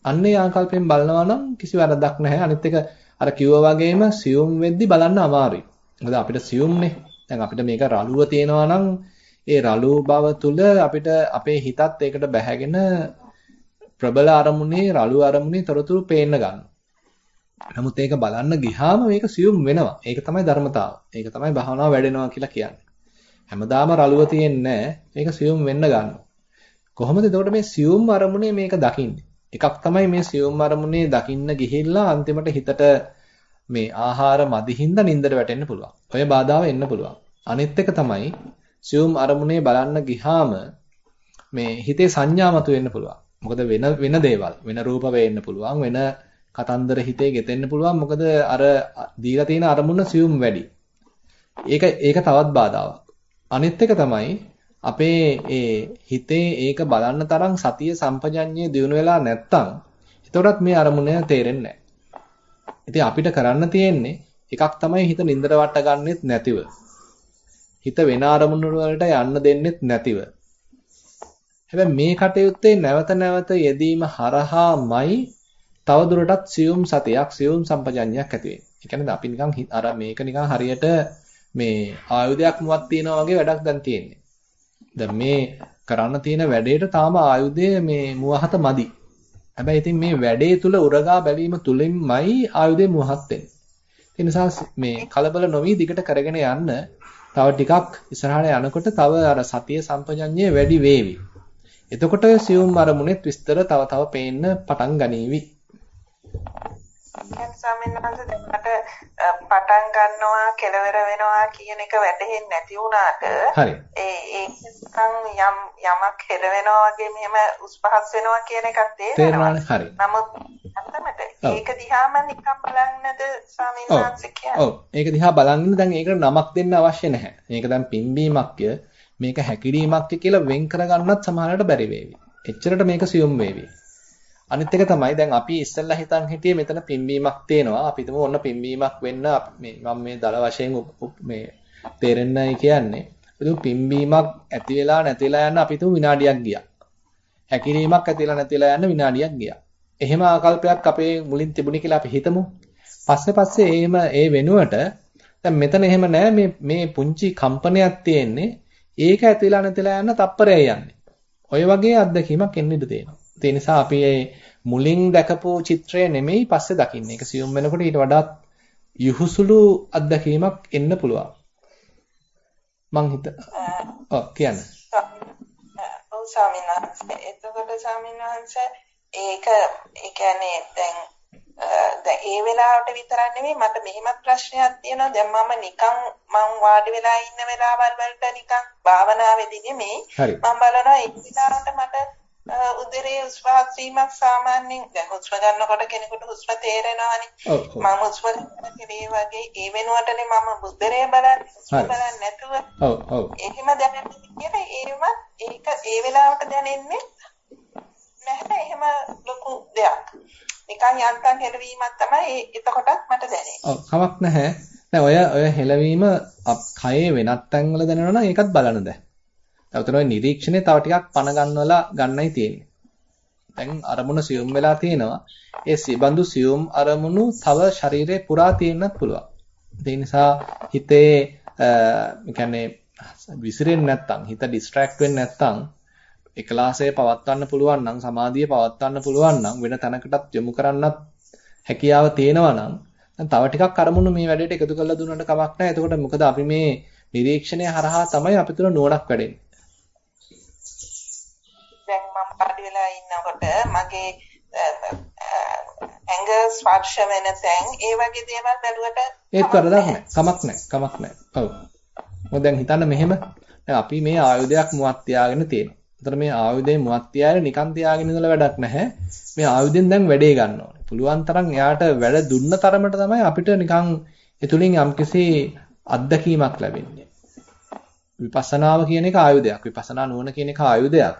අන්නේ ආකල්පයෙන් බලනවා නම් කිසි වැරද්දක් නැහැ. අනිත් එක අර කිව්වා වගේම සියුම් වෙද්දි බලන්න අමාරුයි. මොකද අපිට සියුම්නේ. දැන් අපිට මේක රළුව තියෙනවා නම් ඒ රළු බව තුල අපිට අපේ හිතත් ඒකට බැහැගෙන ප්‍රබල අරමුණේ රළු අරමුණේ තොරතුරු පේන්න ගන්නවා. නමුත් ඒක බලන්න ගියාම මේක සියුම් වෙනවා. ඒක තමයි ධර්මතාව. ඒක තමයි භාවනාව වැඩෙනවා කියලා කියන්නේ. හැමදාම රළුව තියෙන්නේ මේක සියුම් වෙන්න ගන්නවා. කොහොමද එතකොට මේ සියුම් අරමුණේ මේක දකින්නේ? එකක් තමයි මේ සියුම් අරමුණේ දකින්න ගිහිල්ලා අන්තිමට හිතට මේ ආහාර මදිහින්ද නින්දට වැටෙන්න පුළුවන්. ඔය බාධාව එන්න පුළුවන්. අනිත් එක තමයි සියුම් අරමුණේ බලන්න ගියාම මේ හිතේ සංඥා මතුවෙන්න පුළුවන්. මොකද වෙන වෙන දේවල් වෙන රූප වෙන්න පුළුවන් වෙන කතන්දර හිතේ ගෙතෙන්න පුළුවන් මොකද අර දීලා තියෙන අරමුණ සියුම් වැඩි. ඒක ඒක තවත් බාධාවක්. අනිත් එක තමයි අපේ ඒ හිතේ ඒක බලන්න තරම් සතිය සම්පජඤ්ඤය දිනු වෙලා නැත්තම් එතකොටත් මේ අරමුණ තේරෙන්නේ නැහැ. ඉතින් අපිට කරන්න තියෙන්නේ එකක් තමයි හිත නින්දර වට ගන්නෙත් නැතිව. හිත වෙන අරමුණු වලට යන්න දෙන්නෙත් නැතිව. හැබැයි මේ කටයුත්තේ නැවත නැවත යෙදීම හරහාමයි තවදුරටත් සියුම් සතියක් සියුම් සම්පජඤ්ඤයක් ඇති වෙන්නේ. ඒ කියන්නේ අපි නිකන් අර මේක නිකන් හරියට මේ ආයුධයක් මුවක් තියනවා වගේ වැඩක් දැන් තියෙන්නේ. දැන් මේ කරන්න තියෙන වැඩේට තාම ආයුධය මේ මුවහත මදි. හැබැයි ඉතින් මේ වැඩේ තුල උරගා බැලීම තුලින්මයි ආයුධය මුවහත් වෙන්නේ. ඒ නිසා මේ කලබල නොවි දිගට කරගෙන යන්න තව ටිකක් ඉස්සරහට යනකොට තව අර සතිය සම්පජඤ්ඤය වැඩි වේවි. එතකොට සියුම් අරමුණෙත් විස්තර තව තව පේන්න පටන් ගනීවි. දැන් ස්වාමීන් වහන්සේ දැන් මට පටන් ගන්නවා කෙලවර වෙනවා කියන එක වැටහෙන්නේ නැති වුණාට. ඒ ඒකෙන් යම් යමක් හෙර වෙනවා වගේ මෙහෙම උස් පහස් වෙනවා කියන එකක් තේරෙනවා. හරි. නමුත් අන්තිමට ඒක දිහාම නිකන් බලන්නද ස්වාමීන් වහන්සේ කියන්නේ. ඔව්. ඒක දිහා බලන්න දැන් ඒකට නමක් දෙන්න අවශ්‍ය නැහැ. මේක දැන් පිම්බීමක්ය මේක හැකිලීමක්ය කියලා වෙන් කරගන්නත් සමහරවිට බැරි වේවි. එච්චරට මේක සියුම් වේවි. අනිත් එක තමයි දැන් අපි ඉස්සෙල්ලා හිතන් හිටියේ මෙතන පිම්බීමක් තේනවා. අපි හිතමු ඔන්න පිම්බීමක් වෙන්න මේ මම මේ දල වශයෙන් මේ තේරෙන්නයි කියන්නේ. ඒක පිම්බීමක් ඇති වෙලා නැති වෙලා යන අපි හිතමු විනාඩියක් ගියා. හැකිලීමක් ඇති වෙලා නැති වෙලා යන විනාඩියක් ගියා. එහෙම ආකල්පයක් අපේ මුලින් තිබුණේ කියලා අපි හිතමු. පස්සේ පස්සේ එහෙම ඒ වෙනුවට දැන් මෙතන එහෙම නෑ මේ මේ පුංචි කම්පනයක් තියෙන්නේ. ඒක ඇති වෙලා නැති වෙලා යන තප්පරය යන්නේ. ඔය වගේ අත්දැකීමක් එන්න ඉඩ තියෙනවා. ඒ නිසා අපි මුලින් දැකපු චිත්‍රය නෙමෙයි පස්සේ දකින්නේ. ඒක සියුම් වෙනකොට ඊට වඩාත් යහුසුළු අත්දැකීමක් එන්න පුළුවන්. මං හිත ඔව් කියන්න. ඔව් ස්වාමීන් වහන්සේ. එතකොට ස්වාමීන් වහන්සේ ඒක ඒ කියන්නේ දැන් දැන් ඒ වෙලාවට විතරක් නෙමෙයි මට මෙහෙමත් ප්‍රශ්නයක් තියෙනවා දැන් මම නිකන් මං වාඩි වෙලා ඉන්න වෙලාවල් වලට නිකන් භාවනාවේදී නෙමෙයි මම බලනවා ඒ වෙලාවට මට උදරයේ උස්පහත් වීමක් සාමාන්‍යයෙන් දැන් හුස්ම ගන්නකොට කෙනෙකුට හුස්ම තේරෙනවානේ. මම හුස්ම ගන්න ඒ වගේ ඒ වෙනුවටනේ මම උදරය බලන්නේ හුස්ම බලන්නේ නැතුව. ඔව් ඔව්. එහෙම දැනෙන්නේ ඒව ඒක ඒ වෙලාවට දැනෙන්නේ නැහැ එහෙම ලොකු දෙයක්. නිකන් යන්තම් හෙලවීමක් තමයි එතකොටත් මට දැනෙන්නේ. ඔව් කමක් නැහැ. දැන් ඔය ඔය හෙලවීම කයේ වෙනත් තැන්වල දැනෙනවා නම් ඒකත් බලන්න දැන්. නැවතන ওই නිරීක්ෂණය තව ටිකක් පණ ගන්නවලා ගන්නයි තියෙන්නේ. දැන් අරමුණ සියුම් වෙලා තියෙනවා. ඒ සිබඳු සියුම් අරමුණු තව ශරීරේ පුරා තියෙන්නත් පුළුවන්. ඒ නිසා හිතේ ඒ කියන්නේ විසිරෙන්නේ නැත්තම් හිත ඩිස්ට්‍රැක්ට් වෙන්නේ නැත්තම් එකලාසය පවත්වන්න පුළුවන් නම් සමාධිය පවත්වන්න පුළුවන් නම් වෙන තැනකටත් යොමු කරන්නත් හැකියාව තියෙනවා නම් දැන් තව ටිකක් අරමුණු මේ වැඩේට එකතු කරලා දුන්නට කමක් නැහැ. එතකොට මොකද අපි මේ නිරීක්ෂණය හරහා තමයි අපි තුල නුවණක් වැඩෙන්නේ. වාඩි වෙලා ඉන්නකොට මගේ ඇඟ ස්පර්ශ වෙන තැන් ඒ වගේ දේවල් බැලුවට ඒත් වරදක් නැහැ. කමක් නැහැ. කමක් නැහැ. ඔව්. මොකද දැන් හිතන්න මෙහෙම දැන් අපි මේ ආයුධයක් මුවත් තියාගෙන තියෙනවා. ඒතර මේ ආයුධේ මුවත් තියාගෙන නිකන් තියාගෙන ඉඳලා වැඩක් නැහැ. මේ ආයුධෙන් දැන් වැඩේ ගන්න ඕනේ. පුළුවන් තරම් එයාට වැඩ දුන්න තරමට තමයි අපිට නිකන් ඒ තුලින් යම්කිසි අත්දැකීමක් ලැබෙන්නේ. විපස්සනාව කියන එක ආයුධයක්. විපස්සනා නුවණ කියන එක ආයුධයක්.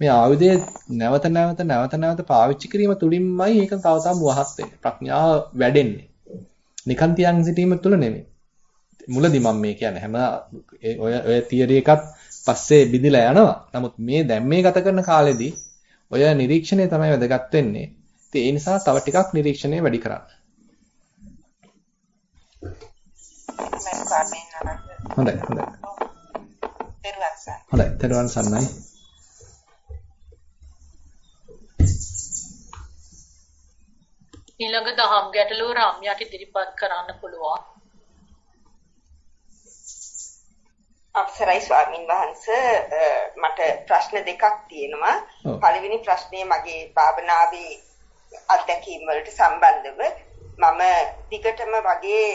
මේ ආයුධය නැවත නැවත නැවත නැවත පාවිච්චි කිරීම තුලින්මයි ඒක තව තව වහත් වෙන්නේ. ප්‍රඥාව වැඩෙන්නේ. නිකන් තියන් සිටීම තුල නෙමෙයි. මුලදී මම මේ කියන්නේ හැම ඔය ඔය තියරි එකත් පස්සේ බිඳිලා යනවා. නමුත් මේ දැන් මේ ගත කරන කාලෙදී ඔය නිරීක්ෂණය තමයි වැදගත් වෙන්නේ. ඉතින් ඒ නිසා තව ටිකක් නිරීක්ෂණය වැඩි කරන්න. හොඳයි හොඳයි. හොඳයි. තෙරුවන් සරණයි. ඊළඟ දහම් ගැටලුව රම්යට ඉදිරිපත් කරන්න පුළුවන්. අපසරයි ස්වාමින් වහන්සේ මට ප්‍රශ්න දෙකක් තියෙනවා. පළවෙනි ප්‍රශ්නේ මගේ භාවනාවේ අත්දැකීම් වලට සම්බන්ධව මම දිගටම වගේ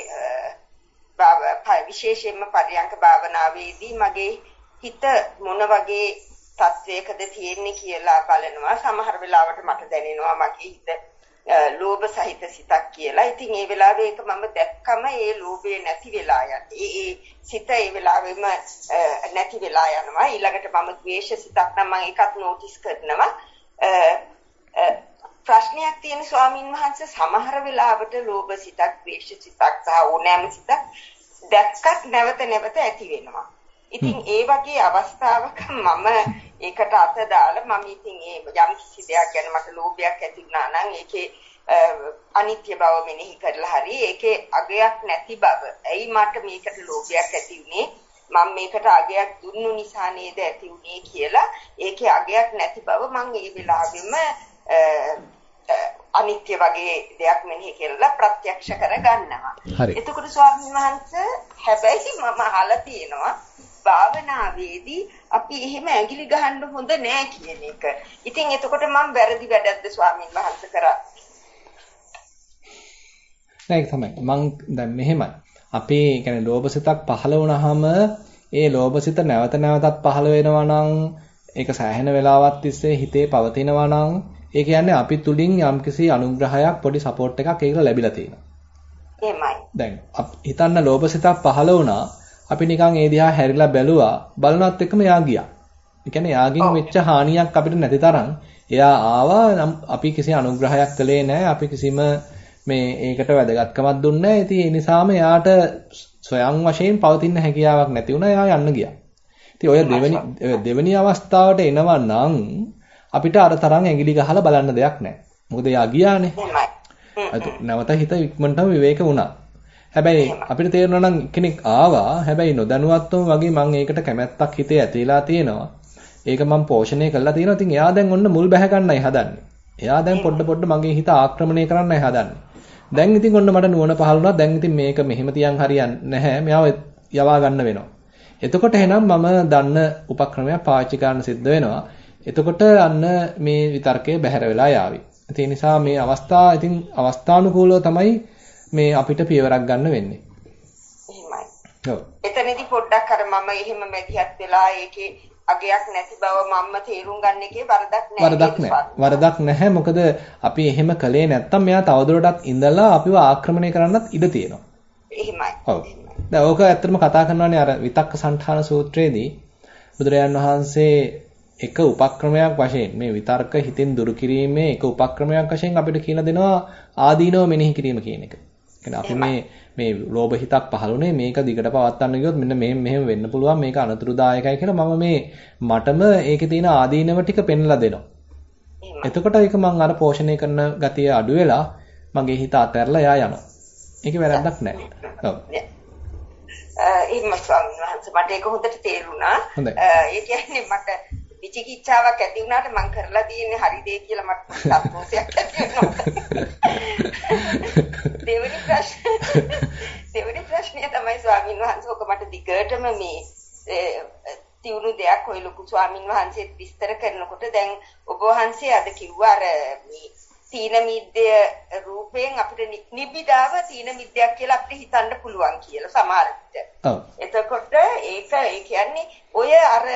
විශේෂයෙන්ම පරියංක භාවනාවේදී මගේ හිත මොන වගේ තත්වයකද තියෙන්නේ කියලා බලනවා. සමහර වෙලාවට මට දැනෙනවා මගේ හිත ලෝභ සහිත සිතක් කියලා. ඉතින් ඒ වෙලාවේ ඒක මම දැක්කම ඒ ලෝභය නැති වෙලා යනවා. ඒ ඒ සිත ඒ වෙලාවෙම නැති වෙලා යනවා. ඊළඟට මම ද්වේෂ සිතක් නම් මම ඒකත් නෝටිස් කරනවා. ප්‍රශ්නයක් තියෙන ස්වාමින් වහන්සේ සමහර වෙලාවට ලෝභ සිතක්, ද්වේෂ සිතක් සහ ඕනෑම සිතක් දැක්කත් නැවත නැවත ඇති වෙනවා. ඉතින් ඒ වගේ අවස්ථාවක මම ඒකට අත දාලා මම ඉතින් ඒ යම් කිසි දෙයක් ගැන මට ලෝභයක් ඇති වුණා නම් ඒකේ අනිත්‍ය බව මෙනෙහි කරලා හරි ඒකේ අගයක් නැති බව. ඇයි මට මේකට ලෝභයක් ඇති වුනේ? මම මේකට අගයක් දුන්නු නිසා නේද ඇති වුනේ කියලා ඒකේ අගයක් නැති බව මම ඒ වෙලාවෙම අනිත්‍ය වගේ දෙයක් මෙනෙහි කරලා ප්‍රත්‍යක්ෂ කරගන්නවා. එතකොට ස්වාමීන් වහන්සේ හැබැයි මම අහලා තියෙනවා භාවනාවේදී අපි එහෙම ඇඟිලි ගහන්න හොඳ නෑ කියන එක. ඉතින් එතකොට මම වැරදි වැඩක්ද ස්වාමින් වහන්සේ කරා? ඒක තමයි. මං දැන් මෙහෙමයි. අපි කියන්නේ ලෝභසිතක් පහළ වුණාම ඒ ලෝභසිත නැවත නැවතත් පහළ වෙනවා නම් ඒක සෑහෙන වෙලාවක් තිස්සේ හිතේ පවතිනවා නම් ඒ කියන්නේ අපි තුලින් යම්කිසි අනුග්‍රහයක් පොඩි සපෝට් එකක් ඒකට ලැබිලා තියෙනවා. එහෙමයි. දැන් හිතන්න ලෝභසිතක් පහළ වුණා අපි නිකන් ඒ දිහා හැරිලා බැලුවා බලනවත් එක්කම එයා ගියා. ඒ කියන්නේ එයාගෙන් වෙච්ච හානියක් අපිට නැති තරම් එයා ආවා අපි කිසි අනුග්‍රහයක් කළේ නැහැ. අපි කිසිම මේ ඒකට වැදගත්කමක් දුන්නේ නැහැ. ඉතින් ඒ නිසාම එයාට ස්වයං වශයෙන් පවතින හැකියාවක් නැති වුණා. එයා යන්න ගියා. ඉතින් ඔය දෙවෙනි දෙවෙනි අවස්ථාවට එනවා නම් අපිට අර තරම් ඇඟිලි ගහලා බලන්න දෙයක් නැහැ. මොකද එයා ගියානේ. නැවත හිත ඉක්මනටම විවේක වුණා. හැබැයි අපිට තේරෙනවා නම් කෙනෙක් ආවා හැබැයි නොදැනුවත්වම වගේ මම ඒකට කැමැත්තක් හිතේ ඇතිලා තියෙනවා. ඒක මම පෝෂණය කරලා තියෙනවා. ඉතින් එයා දැන් ඔන්න මුල් බැහැ ගන්නයි හදන්නේ. එයා දැන් පොඩ පොඩ මගේ හිත ආක්‍රමණය කරන්නයි හදන්නේ. දැන් ඉතින් ඔන්න මට නුවණ පහළ වුණා. දැන් ඉතින් මේක මෙහෙම තියන් හරියන්නේ නැහැ. මෙයාව යවා ගන්න වෙනවා. එතකොට එහෙනම් මම දන්න උපක්‍රමයක් පාවිච්චි කරන්න සිද්ධ වෙනවා. එතකොට අන්න මේ විතර්කය බැහැර වෙලා යාවි. ඒ නිසා මේ අවස්ථා ඉතින් අවස්ථානුකූලව තමයි මේ අපිට පියවරක් ගන්න වෙන්නේ. එහෙමයි. ඔව්. එතනදී පොඩ්ඩක් අර මම එහෙම මැදිහත් වෙලා ඒකේ අගයක් නැති බව මම්ම තේරුම් ගන්න එකේ වරදක් නැහැ. වරදක් නැහැ. වරදක් නැහැ. මොකද අපි එහෙම කළේ නැත්තම් මෙයා තවදුරටත් ඉඳලා අපිව ආක්‍රමණය කරන්නත් ඉඩ තියෙනවා. එහෙමයි. ඔව්. දැන් ඕක ඇත්තටම කතා කරනවානේ අර විතක්ක සංඨාන සූත්‍රයේදී බුදුරජාන් වහන්සේ එක උපක්‍රමයක් වශයෙන් මේ විතර්ක හිතින් දුරු කිරීමේ එක උපක්‍රමයක් වශයෙන් අපිට කියලා දෙනවා ආදීනව මෙනෙහි කිරීම කියන එක. කියන්නේ අපි මේ මේ ලෝභ හිතක් පහළුනේ මේක දිගට පවත්වන්න ගියොත් මෙන්න මෙහෙම මෙහෙම වෙන්න පුළුවන් මේක අනතුරුදායකයි කියලා මම මේ මටම ඒකේ තියෙන ආදීනව ටික පෙන්ලා දෙනවා. එතකොට ඒක මම අර පෝෂණය කරන ගතිය අඩු වෙලා මගේ හිත අතහැරලා එයා යනවා. ඒකේ වැරද්දක් නැහැ. ඔව්. වහන්සේ මට ඒක හොඳට තේරුණා. ඒ කියන්නේ මට විචිකිච්ඡාවක් ඇති වුණාට මම කරලා තියෙන්නේ හරි දේ කියලා මට සතුටුයක් ඇති වෙනවා. දෙවෙනි ප්‍රශ්නේ දෙවෙනි ප්‍රශ්නේ තමයි ස්වාමීන් වහන්සේ ඔක මට දිගටම මේ තියුණු දෙයක් ඔය ලොකු ස්වාමින් වහන්සේත් විස්තර කරනකොට දැන් ඔබ වහන්සේ අද කිව්වා අර මේ තීන මිද්දය රූපයෙන් අපිට නිබ්බිදාව තීන මිද්දයක් කියලා අපිට හිතන්න පුළුවන් කියලා සමහර විට. ඔව්. එතකොට ඒක ඒ කියන්නේ ඔය අර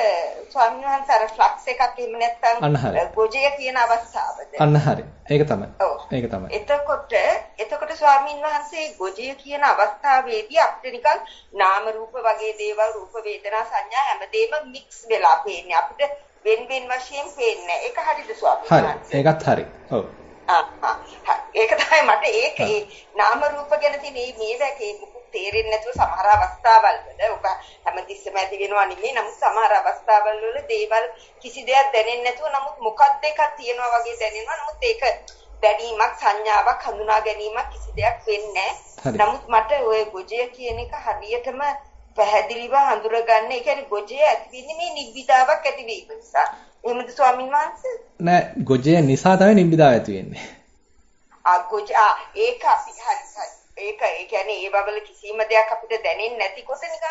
ස්වාමීන් වහන්සේ අර ෆ්ලක්ස් එකක් එහෙම නැත්නම් ගොජය කියන අවස්ථාවද? අන්න හරි. ඒක තමයි. ඒක තමයි. එතකොට එතකොට ස්වාමීන් වහන්සේ ගොජය කියන අවස්ථාවේදී අපිට නිකන් නාම රූප වගේ දේවල් රූප වේදනා සංඥා හැමදේම මික්ස් වෙලා පේන්නේ. අපිට වෙන වෙන වශයෙන් පේන්නේ. ඒක හරිද ස්වාමීන් වහන්සේ? හරි. ඒකත් හරි. ඔව්. ඒක තමයි මට ඒක ඒ නාම රූප ගැන තියෙන මේ මේවැකේ මුකුත් තේරෙන්නේ නැතුව සමහර අවස්ථාවල් වල ඔක හැමතිස්සෙම ඇති වෙනවා නෙමෙයි. නමුත් සමහර අවස්ථාවල් වල දේවල් කිසි දෙයක් දැනෙන්නේ නැතුව නමුත් මොකක්ද එකක් තියෙනවා වගේ දැනෙනවා. නමුත් ඒක දැනීමක් සංඥාවක් හඳුනා ගැනීමක් කිසි දෙයක් වෙන්නේ නමුත් මට ওই ගොජය කියන එක හරියටම පැහැදිලිව හඳුරගන්න ඒ කියන්නේ ගොජය ඇති වෙන්නේ මේ නිබ්බිදාවක් ඇති වීම නිසා එහෙමද ස්වාමීන් වහන්සේ? නෑ ගොජය නිසා තමයි නිබ්බිදාව ඇති වෙන්නේ. ආ ගොජ ආ ඒක අපි හරි ඒක ඒ කියන්නේ ඒ බබල කිසිම දෙයක් අපිට දැනෙන්නේ නැතිකොට නිකන්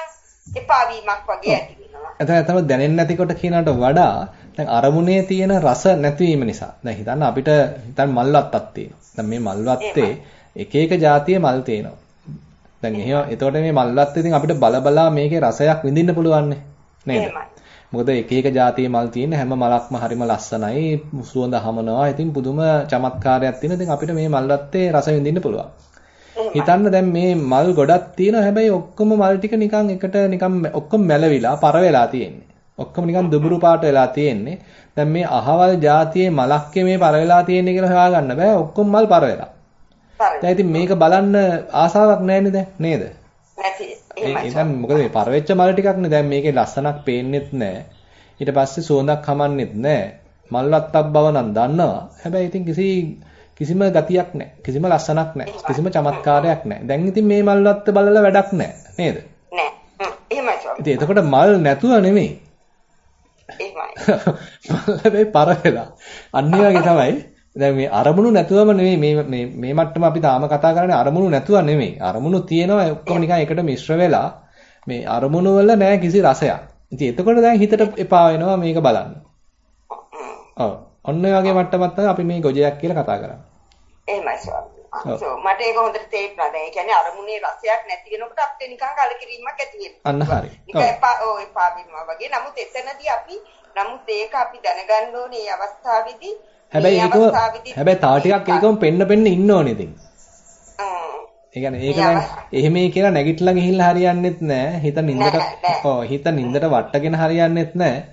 එපා වීමක් වගේ ඇති වෙනවා. එතන තමයි දැනෙන්නේ නැතිකොට කියනකට වඩා දැන් අරමුණේ තියෙන රස නැතිවීම නිසා. දැන් හිතන්න අපිට හිතන්න මල් වත්තක් තියෙනවා. දැන් මේ මල් වත්තේ එක එක જાතිය මල් තියෙනවා. දැන් එහෙම එතකොට මේ මල් වත්තේ ඉතින් අපිට බල බලා මේකේ රසයක් විඳින්න පුළුවන්. නේද? මොකද එක එක જાතියේ මල් තියෙන හැම මලක්ම හරිම ලස්සනයි සුවඳ හමනවා. ඉතින් පුදුම චමත්කාරයක් තියෙන. ඉතින් අපිට මේ මල් රත්තේ රස විඳින්න පුළුවන්. හිතන්න දැන් මේ මල් ගොඩක් තියෙනවා. හැබැයි ඔක්කොම මල් ටික නිකන් එකට නිකන් ඔක්කොම මැලවිලා පර වෙලා තියෙන්නේ. ඔක්කොම නිකන් දුබුරු පාට වෙලා තියෙන්නේ. දැන් මේ අහවල් જાතියේ මලක් මේ පර වෙලා තියෙන්නේ කියලා හොයාගන්න බෑ. ඔක්කොම මල් පර වෙලා. දැන් ඉතින් මේක බලන්න ආසාවක් නැන්නේ දැන් නේද? නැති. ඒ දැන් මොකද මේ පර වෙච්ච මල් ටිකක්නේ දැන් මේකේ ලස්සනක් පේන්නෙත් නැහැ. ඊට පස්සේ සුවඳක් හමන්නෙත් නැහැ. මල් රත්තක් බව නම් දන්නවා. හැබැයි ඉතින් කිසි කිසිම ගතියක් නැහැ. කිසිම ලස්සනක් නැහැ. කිසිම චමත්කාරයක් නැහැ. දැන් ඉතින් මේ මල් රත්ත බලලා වැඩක් නැහැ. නේද? නෑ. එහෙමයි ස්වාමී. එතකොට මල් නැතුව නෙමෙයි. එහෙමයි. මල් මේ පර වෙලා. අන්න වගේ තමයි. දැන් මේ අරමුණු නැතුවම නෙමෙයි මේ මේ මේ මට්ටම අපි තාම කතා කරන්නේ අරමුණු නැතුව නෙමෙයි. අරමුණු තියෙනවා ඔක්කොම නිකන් එකට මිශ්‍ර වෙලා මේ අරමුණු වල නැහැ කිසි රසයක්. ඉතින් එතකොට දැන් හිතට එපා වෙනවා මේක බලන්න. ඔව්. ඔන්න ඔය වගේ මට්ටමක් තමයි අපි මේ ගොජයක් කියලා කතා කරන්නේ. එහෙමයි ස්වාමී. සෝ මට ඒක හොඳට තේරුණා. දැන් ඒ කියන්නේ අරමුණේ රසයක් නැති වෙනකොට අපිට නිකන් කලකිරීමක් ඇති වෙනවා. අන්න හරි. නිකන් එපා ඔව් එපා වීම වගේ. නමුත් එතනදී අපි නමුත් ඒක අපි දැනගන්න ඕනේ මේ අවස්ථාවේදී හැබැයි ඒකම හැබැයි තා ටිකක් ඒකම පෙන්න පෙන්න ඉන්න ඕනේ ඉතින්. ඒ කියන්නේ ඒක දැන් එහෙමයි කියලා නැගිටලා ගිහිල්ලා හරියන්නේත් නැහැ. හිත නින්දට ඔව් හිත නින්දට වට්ටගෙන හරියන්නේත් නැහැ.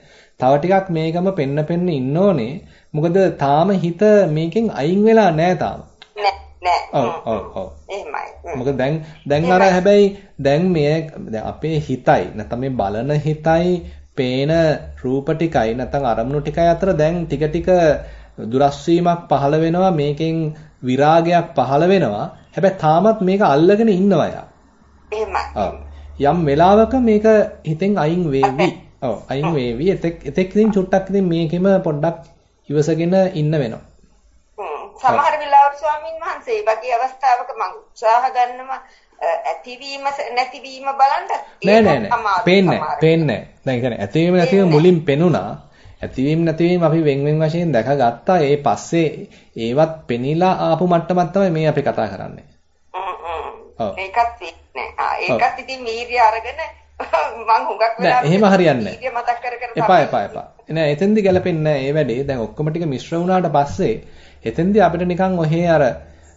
තව ටිකක් මේකම පෙන්න පෙන්න ඉන්න ඕනේ. මොකද තාම හිත මේකෙන් අයින් වෙලා නැහැ තාම. ඔව් ඔව් ඔව්. එහෙමයි. මොකද දැන් දැන් අර හැබැයි දැන් මේ අපේ හිතයි නැත්නම් මේ බලන හිතයි පේන රූප ටිකයි නැත්නම් අරමුණු ටිකයි අතර දැන් ටික ටික දුරස් පහළ වෙනවා මේකෙන් විරාගයක් පහළ වෙනවා හැබැයි තාමත් මේක අල්ලගෙන ඉන්නවා යා. එහෙමයි. යම් වෙලාවක මේක හිතෙන් අයින් වේවි. ඔව් අයින් වේවි. එතෙක් එතෙක් ඉතින් චුට්ටක් ඉතින් මේකෙම පොඩ්ඩක් ඉවසගෙන ඉන්න වෙනවා. සමහර වෙලාවට ස්වාමින් වහන්සේ වගේ අවස්ථාවක මම උත්සාහ ගන්නවා ඇතිවීම නැතිවීම බලන්න නෑ නෑ නෑ පේන්නේ පේන්නේ දැන් කියන්නේ ඇතිවීම නැතිවීම මුලින් පෙනුණා ඇතිවීම නැතිවීම අපි වෙන් වෙන් වශයෙන් දැකගත්තා. ඒ පස්සේ ඒවත් පෙනිලා ආපු මට්ටමක් තමයි මේ අපි කතා කරන්නේ. ඔව්. ඒකත් ඒකත් ඉතින් වීර්ය අරගෙන මං හුඟක් වෙලා නෑ එහෙම හරියන්නේ නෑ. මතක් කර කර එපා එපා එපා. නෑ එතෙන්දි ගැලපෙන්නේ නෑ. ඒ වැඩේ. දැන් ඔක්කොම ටික මිශ්‍ර වුණාට පස්සේ එතෙන්දී අපිට නිකන් ඔහේ අර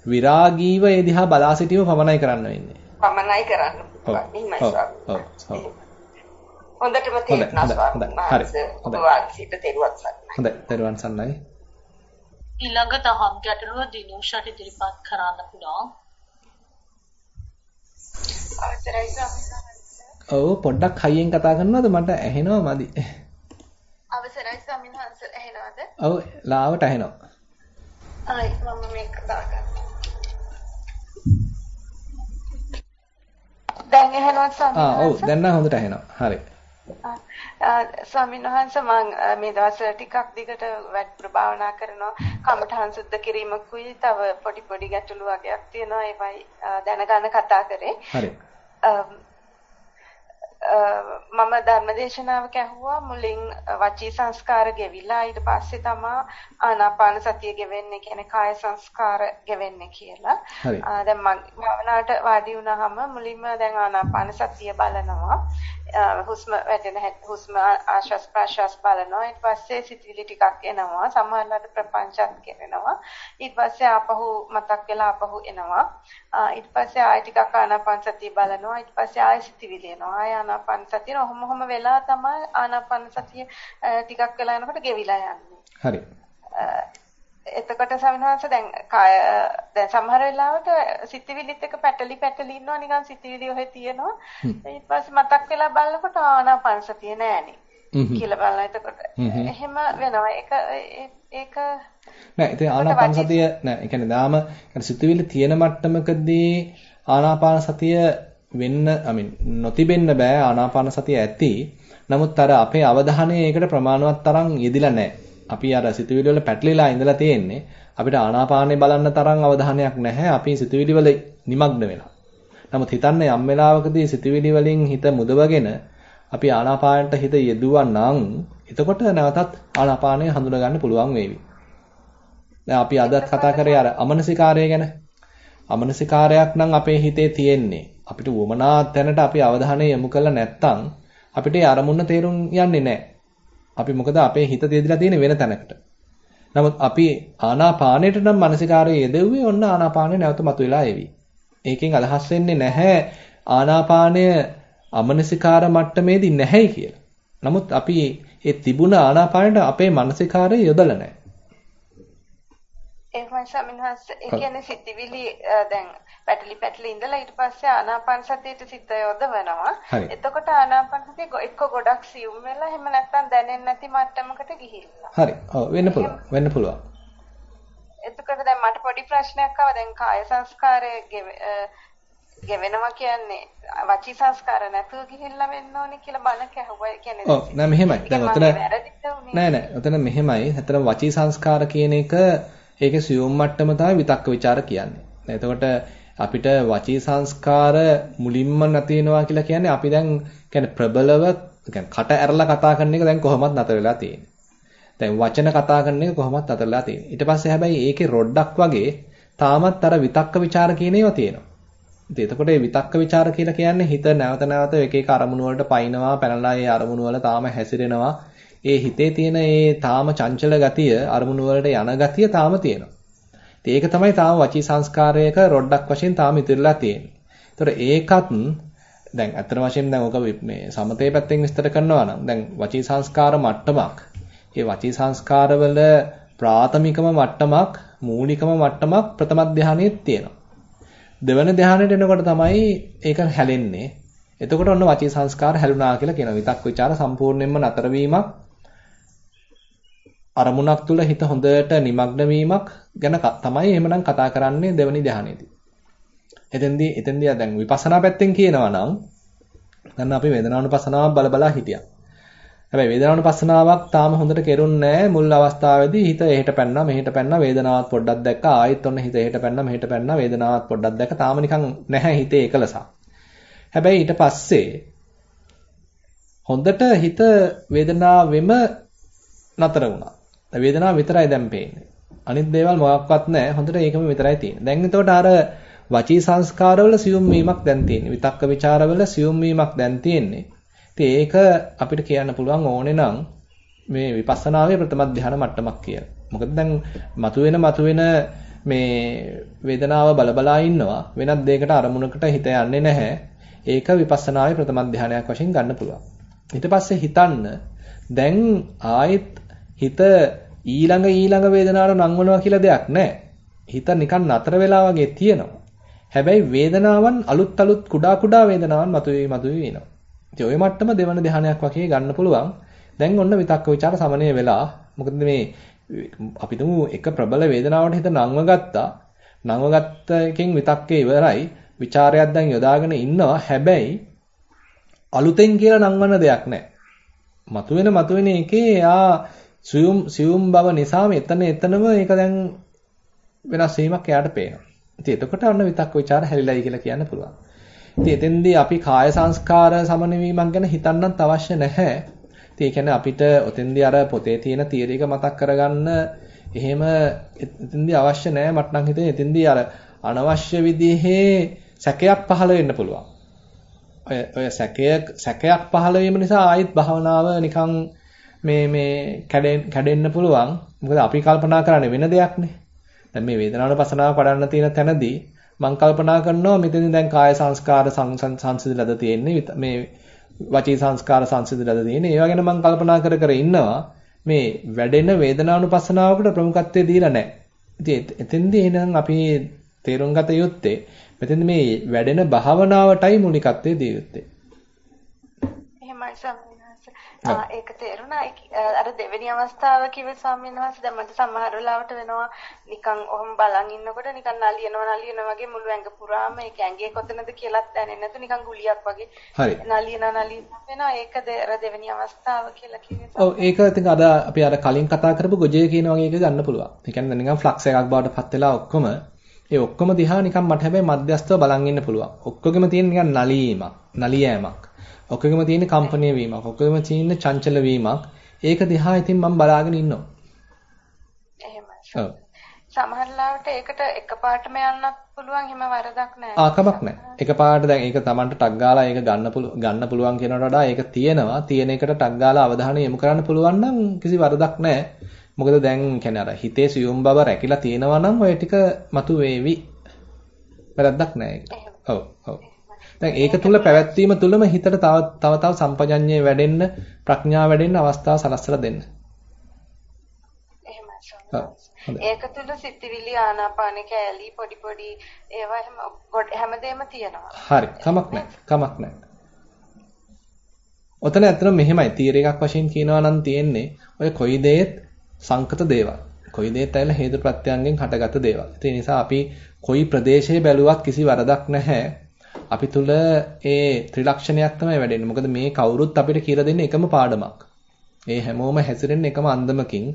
විරාගීව ඒ දිහා බලා සිටීම පමණයි කරන්න වෙන්නේ. පමණයි කරන්න. එහෙමයි ස්වාමී. ඔව්. ඔව්. හොඳටම තේරුණා ස්වාමී. හරි. හොඳයි. වාසිත තේරුවත් සන්නයි. හොඳයි. තේරුවන් සන්නයි. ඊළඟ දහම් ගැටලුව දිනුෂට ඉදිරිපත් කරන්න පුළුවන්. අවසරයි ස්වාමීන් ඔව් පොඩ්ඩක් හයියෙන් කතා කරනවද මට ඇහෙනවා මදි. අවසරයි ස්වාමීන් වහන්සේ ඇහෙනවද? ඔව් ලාවට ඇහෙනවා. ආයි මම මේක දාගන්න. දැන් ඇහෙනවද ස්වාමීන් ආ ඔව් දැන් නම් හොඳට ඇහෙනවා. හරි. ස්වාමීන් වහන්සේ මම මේ දවස්වල ටිකක් දිගට වැඩ ප්‍රභාවනා කරනවා කමඨහං සුද්ධ කිරීමකුයි තව පොඩි පොඩි ගැටලු වගේක් තියෙනවා ඒවයි දැනගන්න කතා කරේ. හරි. මම ධර්මදේශනාවක ඇහුවා මුලින් වචී සංස්කාර ගෙවිලා ඊට පස්සේ තමා ආනාපාන සතිය ගෙවෙන්නේ කියන්නේ කාය සංස්කාර ගෙවෙන්නේ කියලා. දැන් මම භාවනාවට වාඩි වුණාම මුලින්ම දැන් ආනාපාන සතිය බලනවා. හුස්ම වැටෙන හුස්ම ආශ්වාස ප්‍රශ්වාස බලනවා ඊට පස්සේ සිතිවිලි ටිකක් එනවා. සමහරවිට ප්‍රපංචත් කරනවා ඊට පස්සේ ආපහු මතක් වෙලා ආපහු එනවා. ඊට පස්සේ ආයෙ ටිකක් ආනාපාන සතිය බලනවා ඊට පස්සේ ආයෙ සිතිවිලි එනවා. ආයෙ ආනාපාන සතිය ඔහොම ඔහොම වෙලා තමයි ආනාපාන සතිය ටිකක් වෙලා යනකොට ගෙවිලා යන්නේ. හරි එතකොට සවිනාංශ දැන් කාය දැන් සමහර වෙලාවට සිතිවිලිත් එක පැටලි පැටලි ඉන්නවා නිකන් සිතිවිලි ඔහෙ තියෙනවා. ඊට පස්සේ මතක් වෙලා බලනකොට ආනාපාන සතිය නෑනේ කියලා බලන එතකොට. එහෙම වෙනවා. ඒක ඒක නෑ ඉතින් ආනාපාන සතිය නෑ. ඒ කියන්නේ දාම සිතිවිලි තියෙන මට්ටමකදී ආනාපාන සතිය වෙන්න I mean නොතිබෙන්න බෑ ආනාපාන සතිය ඇති. නමුත් අර අපේ අවධානය ඒකට ප්‍රමාණවත් තරම් යෙදිලා නැහැ අපි අර සිතුවිලි වල පැටලිලා ඉඳලා තියෙන්නේ අපිට ආනාපානේ බලන්න තරම් අවධානයක් නැහැ අපි සිතුවිලි වල নিমগ্ন වෙලා. නමුත් හිතන්න යම් වෙලාවකදී සිතුවිලි වලින් හිත මුදවගෙන අපි ආනාපානට හිත යෙදුවා නම් එතකොට නැවතත් ආනාපානය හඳුනා ගන්න පුළුවන් වේවි. දැන් අපි අදත් කතා කරේ අර අමනසිකාරය ගැන. අමනසිකාරයක් නම් අපේ හිතේ තියෙන්නේ. අපිට වමනා තැනට අපි අවධානය යොමු කළා නැත්නම් අපිට අරමුණ තේරුම් යන්නේ නැහැ. අපි මොකද අපේ හිත දෙදලා තියෙන වෙන තැනකට. නමුත් අපි ආනාපානයට නම් මානසිකාරය යෙදුවේ ඔන්න ආනාපානය නැවත මතුවලා එවි. ඒකෙන් අදහස් වෙන්නේ නැහැ ආනාපානය අමනසිකාර මට්ටමේදී නැහැයි කියලා. නමුත් අපි ඒ තිබුණ ආනාපානයට අපේ මානසිකාරය යොදලා නැහැ. එහෙමයි සමින්හස් ඒ කියන්නේ සිතිවිලි දැන් පැටලි පැටලි ඉඳලා ඊට පස්සේ ආනාපාන සතියට සිත යොදවනවා. එතකොට ආනාපාන සතිය එක්ක ගොඩක් සියුම් වෙලා එහෙම නැත්නම් දැනෙන්නේ නැති මට්ටමකට ගිහිල්ලා. හරි. ඔව් වෙන්න පුළුවන්. වෙන්න පුළුවන්. එතකොට දැන් මට පොඩි ප්‍රශ්නයක් ආවා දැන් කාය සංස්කාරය ගෙවෙනවා කියන්නේ වචී සංස්කාර නැතුව ගිහිල්ලා වෙන්න ඕනේ කියලා බණ කැහුවා. කියන්නේ ඔව් නෑ මෙහෙමයි. දැන් ඔතන නෑ නෑ. ඔතන මෙහෙමයි. හතර වචී සංස්කාර කියන එක ඒකේ සියුම් මට්ටම තමයි විතක්ක ਵਿਚාර කියන්නේ. එතකොට අපිට වචී සංස්කාර මුලින්ම නැති වෙනවා කියලා කියන්නේ අපි දැන් කියන්නේ ප්‍රබලව කියන්නේ කට ඇරලා කතා කරන එක දැන් කොහොමවත් නැතර වෙලා තියෙන්නේ. දැන් වචන කතා කරන එක කොහොමවත් නැතර වෙලා තියෙන්නේ. ඊට පස්සේ හැබැයි ඒකේ රොඩක් වගේ තාමත් අර විතක්ක ਵਿਚාර කියන ඒවා තියෙනවා. ඉතින් එතකොට මේ විතක්ක ਵਿਚාර කියලා කියන්නේ හිත නැවත නැවත එක එක අරමුණු වලට පයින්නවා පැනලා ඒ අරමුණු වල තාම හැසිරෙනවා ඒ හිතේ තියෙන ඒ තාම චංචල ගතිය, අරමුණු වලට යන ගතිය තාම තියෙනවා. ඒක තමයි තාම වචී සංස්කාරයක රොඩක් වශයෙන් තාම ඉතිරිලා තියෙන්නේ. ඒතර ඒකත් දැන් අතර වශයෙන් දැන් ඔක මේ සමතේ පැත්තෙන් විස්තර කරනවා නම් දැන් වචී සංස්කාර මට්ටමක්. ඒ වචී සංස්කාරවල ප්‍රාථමිකම මට්ටමක්, මූලිකම මට්ටමක් ප්‍රථම ධානයේ තියෙනවා. දෙවන ධානයට එනකොට තමයි ඒක හැලෙන්නේ. එතකොට ඔන්න වචී සංස්කාර හැලුණා කියලා කියනවා. විතක් ਵਿਚාර සම්පූර්ණයෙන්ම නතර වීමක් අරමුණක් තුල හිත හොඳට নিমগ্ন වීමක් ගැන තමයි එහෙමනම් කතා කරන්නේ දෙවනි ධ්‍යානෙදී. එතෙන්දී එතෙන්දී දැන් විපස්සනා පැත්තෙන් කියනවා නම් දැන් අපි වේදනානුපස්සනාවක් බල බලා හිටියා. හැබැයි වේදනානුපස්සනාවක් තාම හොඳට කෙරුන්නේ මුල් අවස්ථාවේදී හිත එහෙට පැන්නා මෙහෙට පැන්නා වේදනාවක් පොඩ්ඩක් දැක්කා ආයෙත් ඔන්න හිත එහෙට පැන්නා මෙහෙට පැන්නා වේදනාවක් පොඩ්ඩක් දැක්කා තාම නිකන් නැහැ හිතේ එකලසක්. හැබැයි ඊට පස්සේ හොඳට හිත වේදනාවෙම නතර වුණා. වේදනාව විතරයි දැන් පේන්නේ. අනිත් දේවල් මොකක්වත් නැහැ. හොඳට ඒකම විතරයි තියෙන්නේ. දැන් එතකොට අර වචී සංස්කාරවල සියුම් වීමක් දැන් තියෙන්නේ. විතක්ක ਵਿਚාරවල සියුම් වීමක් දැන් තියෙන්නේ. ඉතින් ඒක අපිට කියන්න පුළුවන් ඕනේ නම් මේ විපස්සනාවේ ප්‍රථම ධ්‍යාන මට්ටමක් කියලා. මොකද දැන් මතුවෙන මතුවෙන මේ වේදනාව බලබලා ඉන්නවා. වෙනත් දෙයකට අරමුණකට හිත යන්නේ නැහැ. ඒක විපස්සනාවේ ප්‍රථම ධ්‍යානයක් වශයෙන් ගන්න පුළුවන්. ඊට පස්සේ හිතන්න දැන් ආයෙත් හිත ඊළඟ ඊළඟ වේදනාවට නංවනවා කියලා දෙයක් නැහැ. හිත නිකන් නතර වෙලා වගේ තියෙනවා. හැබැයි වේදනාවන් අලුත් අලුත් කුඩා කුඩා වේදනාවන් මතුවේ මතුවේ වෙනවා. ඉතින් ওই මට්ටම දෙවන ධානයක් වගේ ගන්න පුළුවන්. දැන් ඔන්න විතක්ක ਵਿਚාර සමනය වෙලා මොකද මේ අපි තුමු එක ප්‍රබල වේදනාවට හිත නංව ගත්තා. නංව ගත්ත එකෙන් විතක්කේ ඉවරයි. ਵਿਚාරයක් දැන් යොදාගෙන ඉන්නවා. හැබැයි අලුතෙන් කියලා නංවන දෙයක් නැහැ. මතුවෙන මතුවෙන එකේ ආ සියුම් සියුම් බව නිසාම එතන එතනම ඒක දැන් වෙනස් වීමක් එයාට පේනවා. ඉතින් එතකොට අන්න විතක්ක ਵਿਚාර හැලිලායි කියලා කියන්න පුළුවන්. ඉතින් එතෙන්දී අපි කාය සංස්කාර සමනවීමක් ගැන හිතන්නත් අවශ්‍ය නැහැ. ඉතින් ඒ කියන්නේ අපිට ඔතෙන්දී අර පොතේ තියෙන තියරි එක මතක් කරගන්න එහෙම එතෙන්දී අවශ්‍ය නැහැ මට නම් හිතෙන්නේ එතෙන්දී අර අනවශ්‍ය විදිහේ සැකයක් පහළ වෙන්න පුළුවන්. ඔය ඔය සැකයක් සැකයක් පහළ වීම නිසා ආයෙත් භාවනාව නිකන් මේ මේ කැඩෙන්න පුළුවන්. මොකද අපි කල්පනා කරන්නේ වෙන දෙයක්නේ. දැන් මේ වේදනානුපසනාව පඩන්න තියෙන තැනදී මම කල්පනා කරනවා මෙතනින් දැන් කාය සංස්කාර සංසිඳලාද තියෙන්නේ මේ වචී සංස්කාර සංසිඳලාද තියෙන්නේ. ඒවා ගැන මම කල්පනා කර කර ඉන්නවා. මේ වැඩෙන වේදනානුපසනාවකට ප්‍රමුඛත්වය දීලා නැහැ. ඉතින් එතෙන්දී එහෙනම් අපි තේරුම් ගත යුත්තේ මෙතෙන්ද මේ වැඩෙන භාවනාවටයි මූලිකත්වය දිය යුත්තේ. එහෙමයි සම් ඒක තේරුණා. අර දෙවෙනි අවස්ථාව කිව්වේ ස්වාමීන් වහන්සේ දැන් මට සමහර වෙලාවට වෙනවා නිකන් ඔහොම බලන් ඉන්නකොට නිකන් නලියනවා නලියනවා වගේ මුළු ඇඟ පුරාම ඒක ඇඟේ කොතනද කියලාත් දැනෙන්නේ නැතු නිකන් ගුලියක් වගේ. නලියනවා නලියනවා වෙනවා. ඒකද අර දෙවෙනි අවස්ථාව කියලා කිව්වේ. ඔව් ඒක ඉතින් අද අපි අර කලින් කතා කරපු ගොජේ කියන වගේ එක ගන්න පුළුවන්. ඒ කියන්නේ නිකන් ෆ්ලක්ස් එකක් බවට පත් වෙලා ඔක්කොම ඒ ඔක්කොම දිහා නිකන් මට හැබැයි මධ්‍යස්තව බලන් ඉන්න පුළුවන්. ඔක්කොගෙම තියෙන නිකන් නලීමක්, නලියෑමක්. ඔක්කොගෙම තියෙන කම්පණය වීමක්, ඔක්කොගෙම තියෙන චංචල වීමක්. ඒක දිහා ඉතින් මම බලාගෙන ඉන්නවා. එහෙමයි. ඔව්. සමහර ලාවට ඒකට එකපාරටම යන්නත් පුළුවන් එහෙම වරදක් නැහැ. ආ කමක් නැහැ. එකපාරට දැන් ඒක Tamanට ටක් ගාලා ඒක ගන්න පුළුවන් ගන්න පුළුවන් කියනකට වඩා ඒක තියෙනවා. තියෙන එකට ටක් ගාලා අවධානය යොමු කරන්න පුළුවන් නම් කිසි වරදක් නැහැ. මොකද දැන් කියන්නේ අර හිතේ සියුම් බව රැකිලා තියෙනවා නම් ඔය ටික මතු වේවි. වැරද්දක් නැහැ ඒක. ඔව් ඔව්. දැන් ඒක තුල පැවැත්වීම තුලම හිතට තව තව තව සම්පජඤ්ඤය වැඩෙන්න ප්‍රඥාව වැඩෙන්න අවස්ථාව සලස්සලා දෙන්න. එහෙමයි. ඒක තුල සිතිවිලි ආනාපාන කැලී පොඩි පොඩි ඒවා හැම හැමදේම තියෙනවා. හරි. කමක් නැහැ. කමක් නැහැ. ඔතන ඇත්තටම මෙහෙමයි තීර එකක් වශයෙන් කියනවා නම් තියෙන්නේ ඔය කොයි දේත් සංකත දේවල්. කොයි දේත් ඇවිල්ලා හේතු ප්‍රත්‍යයන්ගෙන් හටගත් දේවල්. ඒ නිසා අපි කොයි ප්‍රදේශයේ බැලුවත් කිසි වරදක් නැහැ. අපි තුල ඒ ත්‍රිලක්ෂණයක් තමයි වැඩෙන්නේ. මොකද මේ කවුරුත් අපිට කියලා දෙන්නේ එකම පාඩමක්. ඒ හැමෝම හැසිරෙන්නේ එකම අන්දමකින්.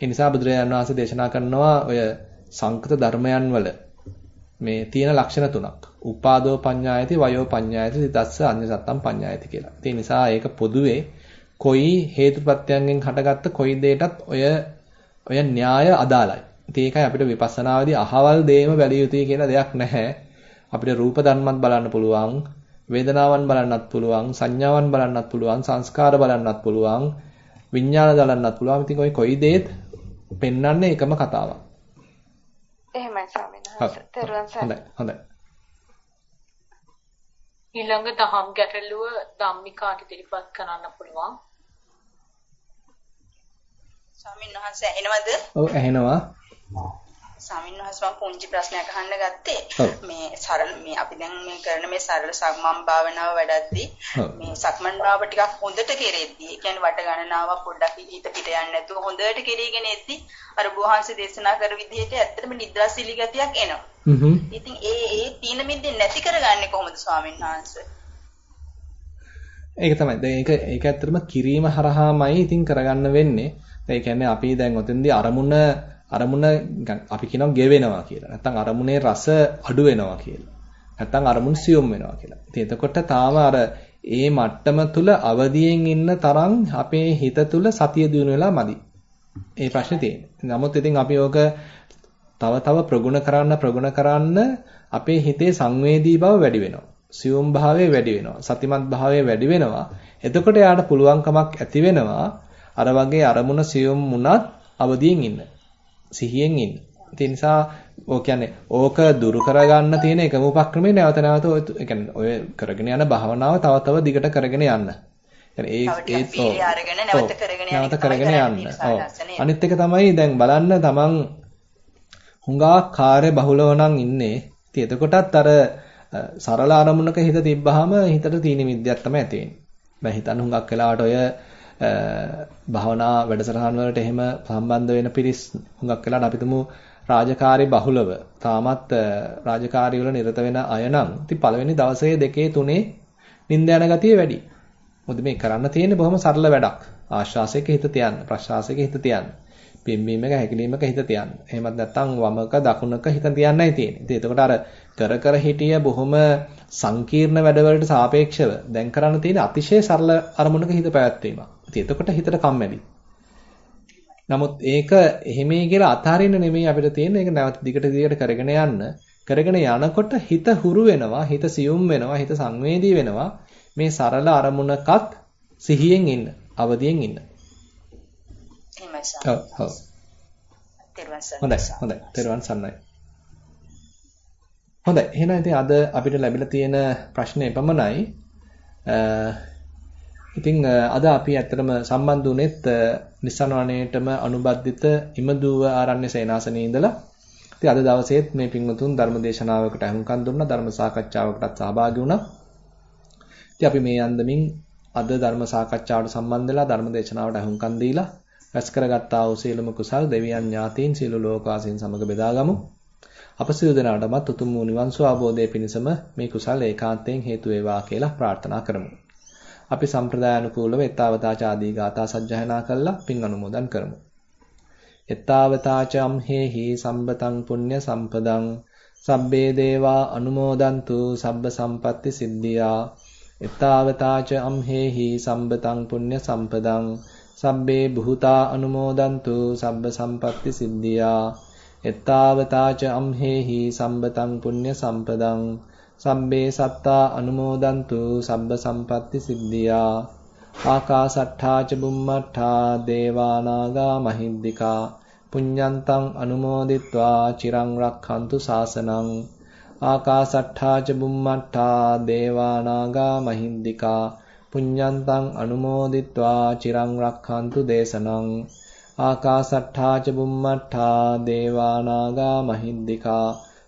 ඒ නිසා බුදුරජාණන් වහන්සේ දේශනා කරනවා ඔය සංකත ධර්මයන් වල මේ තියෙන ලක්ෂණ තුනක්. උපාදෝ පඤ්ඤායති වයෝ පඤ්ඤායති සිතස්ස අඤ්ඤ සත්තම් පඤ්ඤායති කියලා. ඒ නිසා ඒක පොදුවේ කොයි හේතුපත්‍යයෙන් හටගත්ත කොයි දෙයකටත් ඔය ඔය න්‍යාය අදාළයි. ඉතින් ඒකයි අපිට විපස්සනාවේදී අහවල් දේම බැලිය යුතුයි කියලා දෙයක් නැහැ. අපිට රූප ධර්මත් බලන්න පුළුවන්, වේදනාවන් බලන්නත් පුළුවන්, සංඥාවන් බලන්නත් පුළුවන්, සංස්කාර බලන්නත් පුළුවන්, විඥාන බලන්නත් පුළුවන්. ඉතින් ඔය කොයි දේත් පෙන්වන්නේ එකම කතාවක්. එහෙමයි ස්වාමීන් වහන්සේ. තෙරුවන් සරණයි. හොඳයි. හොඳයි. ඊළඟ දහම් ගැටලුව ධම්මිකාට ඉදිරිපත් කරන්න පුළුවන්. ස්වාමීන් වහන්සේ ඇහෙනවද? ඔව් ඇහෙනවා. ස්වාමීන් වහන්සේ මම පුංචි ප්‍රශ්නයක් අහන්න ගත්තේ. මේ සරල මේ අපි දැන් මේ කරන මේ සරල සක්මන් භාවනාව වැඩද්දී මේ සක්මන් භාව ටිකක් හොඳට කෙරෙද්දී, කියන්නේ වට ගණනාවක් පොඩ්ඩක් හිත පිට යන්නේ නැතුව හොඳට කෙරීගෙන එද්දී අර බුවහන්සේ දේශනා කර විදිහට ඇත්තටම නිද්‍රා සිලි ගතියක් එනවා. ඉතින් ඒ ඒ තීන මිද්දෙන් නැති කරගන්නේ කොහොමද ස්වාමීන් වහන්සේ? ඒක තමයි. දැන් ඒක ඒක ඇත්තටම කිරීම හරහාමයි ඉතින් කරගන්න වෙන්නේ. ඒ කියන්නේ අපි දැන් ඔතෙන්දී අරමුණ අරමුණ අපි කියනවා ගෙවෙනවා කියලා. නැත්නම් අරමුණේ රස අඩු වෙනවා කියලා. නැත්නම් අරමුණ සියුම් වෙනවා කියලා. ඉතින් එතකොට තාම අර ඒ මට්ටම තුල අවදියෙන් ඉන්න තරම් අපේ හිත තුල සතිය දිනු වෙලා මදි. ඒ ප්‍රශ්නේ තියෙන්නේ. නමුත් ඉතින් අපි ඕක තව තව ප්‍රගුණ කරන්න ප්‍රගුණ කරන්න අපේ හිතේ සංවේදී බව වැඩි වෙනවා. සියුම් භාවය වැඩි වෙනවා. සතිමත් භාවය වැඩි වෙනවා. එතකොට යාට පුළුවන්කමක් ඇති වෙනවා අර වගේ අරමුණ සියුම් වුණත් අවදියෙන් ඉන්න. සිහියෙන් ඉන්න. ඒ නිසා ඕක කියන්නේ ඕක දුරු කරගන්න තියෙන එකම උපක්‍රමය නැවත නැවත ඔය කියන්නේ ඔය කරගෙන යන භාවනාව තව තව දිගට කරගෙන යන්න. ඒ ඒ නැවත කරගෙන යන්න. ඔව්. අනිත් එක තමයි දැන් බලන්න තමන් හුඟා කාර්ය බහුලව නම් ඉන්නේ. ඉතින් එතකොටත් අර සරල අරමුණක හිත තිබ්බහම හිතට තීන මිද්‍යක් තමයි ඇති වෙන්නේ. දැන් හිතන්න හුඟක් වෙලාවට ඔය භාවනා වැඩසටහන් වලට එහෙම සම්බන්ධ වෙන පිරිස් හුඟක් වෙලාට අපි තුමු රාජකාරී බහුලව තාමත් රාජකාරී වල නිරත වෙන අය නම් ඉතින් පළවෙනි දවසේ දෙකේ තුනේ නිින්ද යන ගතිය වැඩි. මොකද මේ කරන්න තියෙන්නේ බොහොම සරල වැඩක්. ආශ්වාසයක හිත තියන්න, ප්‍රශ්වාසයක හිත තියන්න. පිම්බීමක හැකිලීමක හිත තියන්න. එහෙමත් නැත්නම් වමක දකුණක හිත තියන්නයි තියෙන්නේ. ඉතින් එතකොට අර කර කර හිටිය බොහොම සංකීර්ණ වැඩවලට සාපේක්ෂව දැන් කරන්න තියෙන අතිශය සරල අරමුණක හිත පැවැත්වීමක්. ඉතින් එතකොට හිතට කම්මැලි. නමුත් ඒක එහෙමයි කියලා අතාරින්න නෙමෙයි අපිට තියෙන්නේ. ඒක නැවත දිගට දිගට කරගෙන යන්න. කරගෙන යනකොට හිත හුරු වෙනවා, හිත සියුම් වෙනවා, හිත සංවේදී වෙනවා. මේ සරල අරමුණකත් සිහියෙන් ඉන්න, අවදියෙන් ඉන්න. එහෙමයි සර්. ඔව් ඔව්. හොඳයි හොඳයි. තෙරුවන් සරණයි. හොඳයි. එහෙනම් ඉතින් අද අපිට ලැබිලා තියෙන ප්‍රශ්නේ එපමණයි. ඉතින් අද අපි ඇත්තටම සම්බන්ධ වුණෙත් නිසනවණේටම අනුබද්ධිත ඉමදුව ආරණ්‍ය සේනාසනේ ඉඳලා ඉතින් අද දවසේත් මේ පින්වතුන් ධර්ම දේශනාවකට අහුම්කම් දුන්නා ධර්ම සාකච්ඡාවකටත් සහභාගී වුණා. ඉතින් අපි මේ අන්දමින් අද ධර්ම සාකච්ඡාවට සම්බන්ධ වෙලා ධර්ම දේශනාවට අහුම්කම් දීලා රැස් කරගත්තා වූ සියලුම කුසල් දෙවියන් ඥාතීන් සියලු ලෝකවාසීන් සමග බෙදාගමු. අප සියලු දෙනාටමත් උතුම් වූ නිවන් සුව අවබෝධය පිණිසම මේ කුසල් ඒකාන්තයෙන් හේතු වේවා කියලා ප්‍රාර්ථනා කරමු. අපි සම්ප්‍රදායානුකූලව එත්තාවතාච ආදී ගාථා සජ්ජායනා කළා පින් අනුමෝදන් කරමු. එත්තාවතාචම් හේහි සම්බතං පුඤ්ඤ සම්පදං සබ්බේ දේවා අනුමෝදන්තු සබ්බ සම්පatti සිද්ධියා එත්තාවතාච අම්හෙහි සම්බතං පුඤ්ඤ සම්පදං සබ්බේ බුතා අනුමෝදන්තු සබ්බ සම්පatti සිද්ධියා එත්තාවතාච අම්හෙහි සම්බතං පුඤ්ඤ සම්පදං සම්බේ සත්තා අනුමෝදන්තු සබ්බ සම්පatti සිද්ධියා. ආකාසට්ඨා ච බුම්මට්ඨා දේවානාගා මහිද්దికා පුඤ්ඤන්තං අනුමෝදිත්වා චිරං රක්ඛන්තු සාසනං. ආකාසට්ඨා ච බුම්මට්ඨා දේවානාගා මහින්దికා. පුඤ්ඤන්තං අනුමෝදිත්වා චිරං රක්ඛන්තු දේශනං. ආකාසට්ඨා ච බුම්මට්ඨා දේවානාගා මහින්దికා.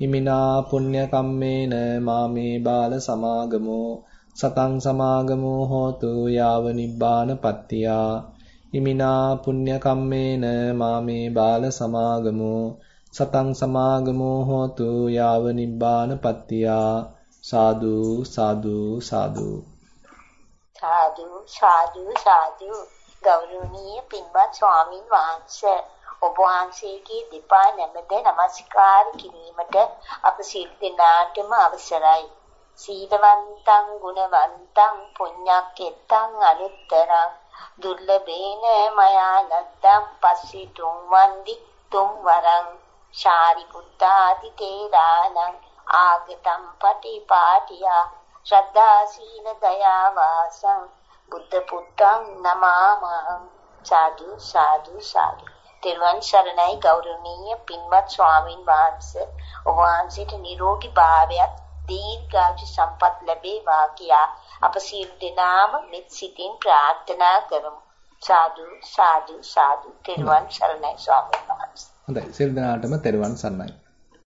ඉමිනා පුඤ්ඤ කම්මේන මාමේ බාල සමාගමෝ සතං සමාගමෝ හෝතු යාව නිබ්බාන පත්තියා. ඉමිනා පුඤ්ඤ කම්මේන මාමේ බාල සමාගමෝ සතං සමාගමෝ හෝතු යාව නිබ්බාන පත්තියා. සාදු සාදු සාදු. සාදු සාදු සාදු. ගෞරවනීය පින්වත් ස්වාමින් වහන්සේ. ඔබ වහන්සේගේ දෙපා නැමෙද নমස්කාර කිරීමට අප සියලු දෙනාටම අවසරයි. සීලවන්තං ගුණවන්තං පුඤ්ඤක්කෙත්තං අනුත්තරං දුර්ලභේන මයා ලද්දම් පස්සී තුන් වන්දි තුන් වරං ශාරිපුත්තාදි තේරානං ආගතම් පටිපාටියා ශ්‍රද්ධා සීල දයා වාසං බුද්ධ පුත්තං නමාමං සාදු සාදු සාදු. තෙරුවන් සරණයි. ගෞරවනීය පින්වත් ස්වාමින් වහන්සේ ඔබ වහන්සේට නිරෝගී භාවයත් දීර්ඝායු සම්පත් ලැබේවා කියා අප සියලු දෙනාම මෙත් සිතින් ප්‍රාර්ථනා කරමු. සාදු සාදු සාදු. තෙරුවන් සරණයි ස්වාමීන් වහන්සේ. හොඳයි. සියලු දෙනාටම තෙරුවන් සරණයි.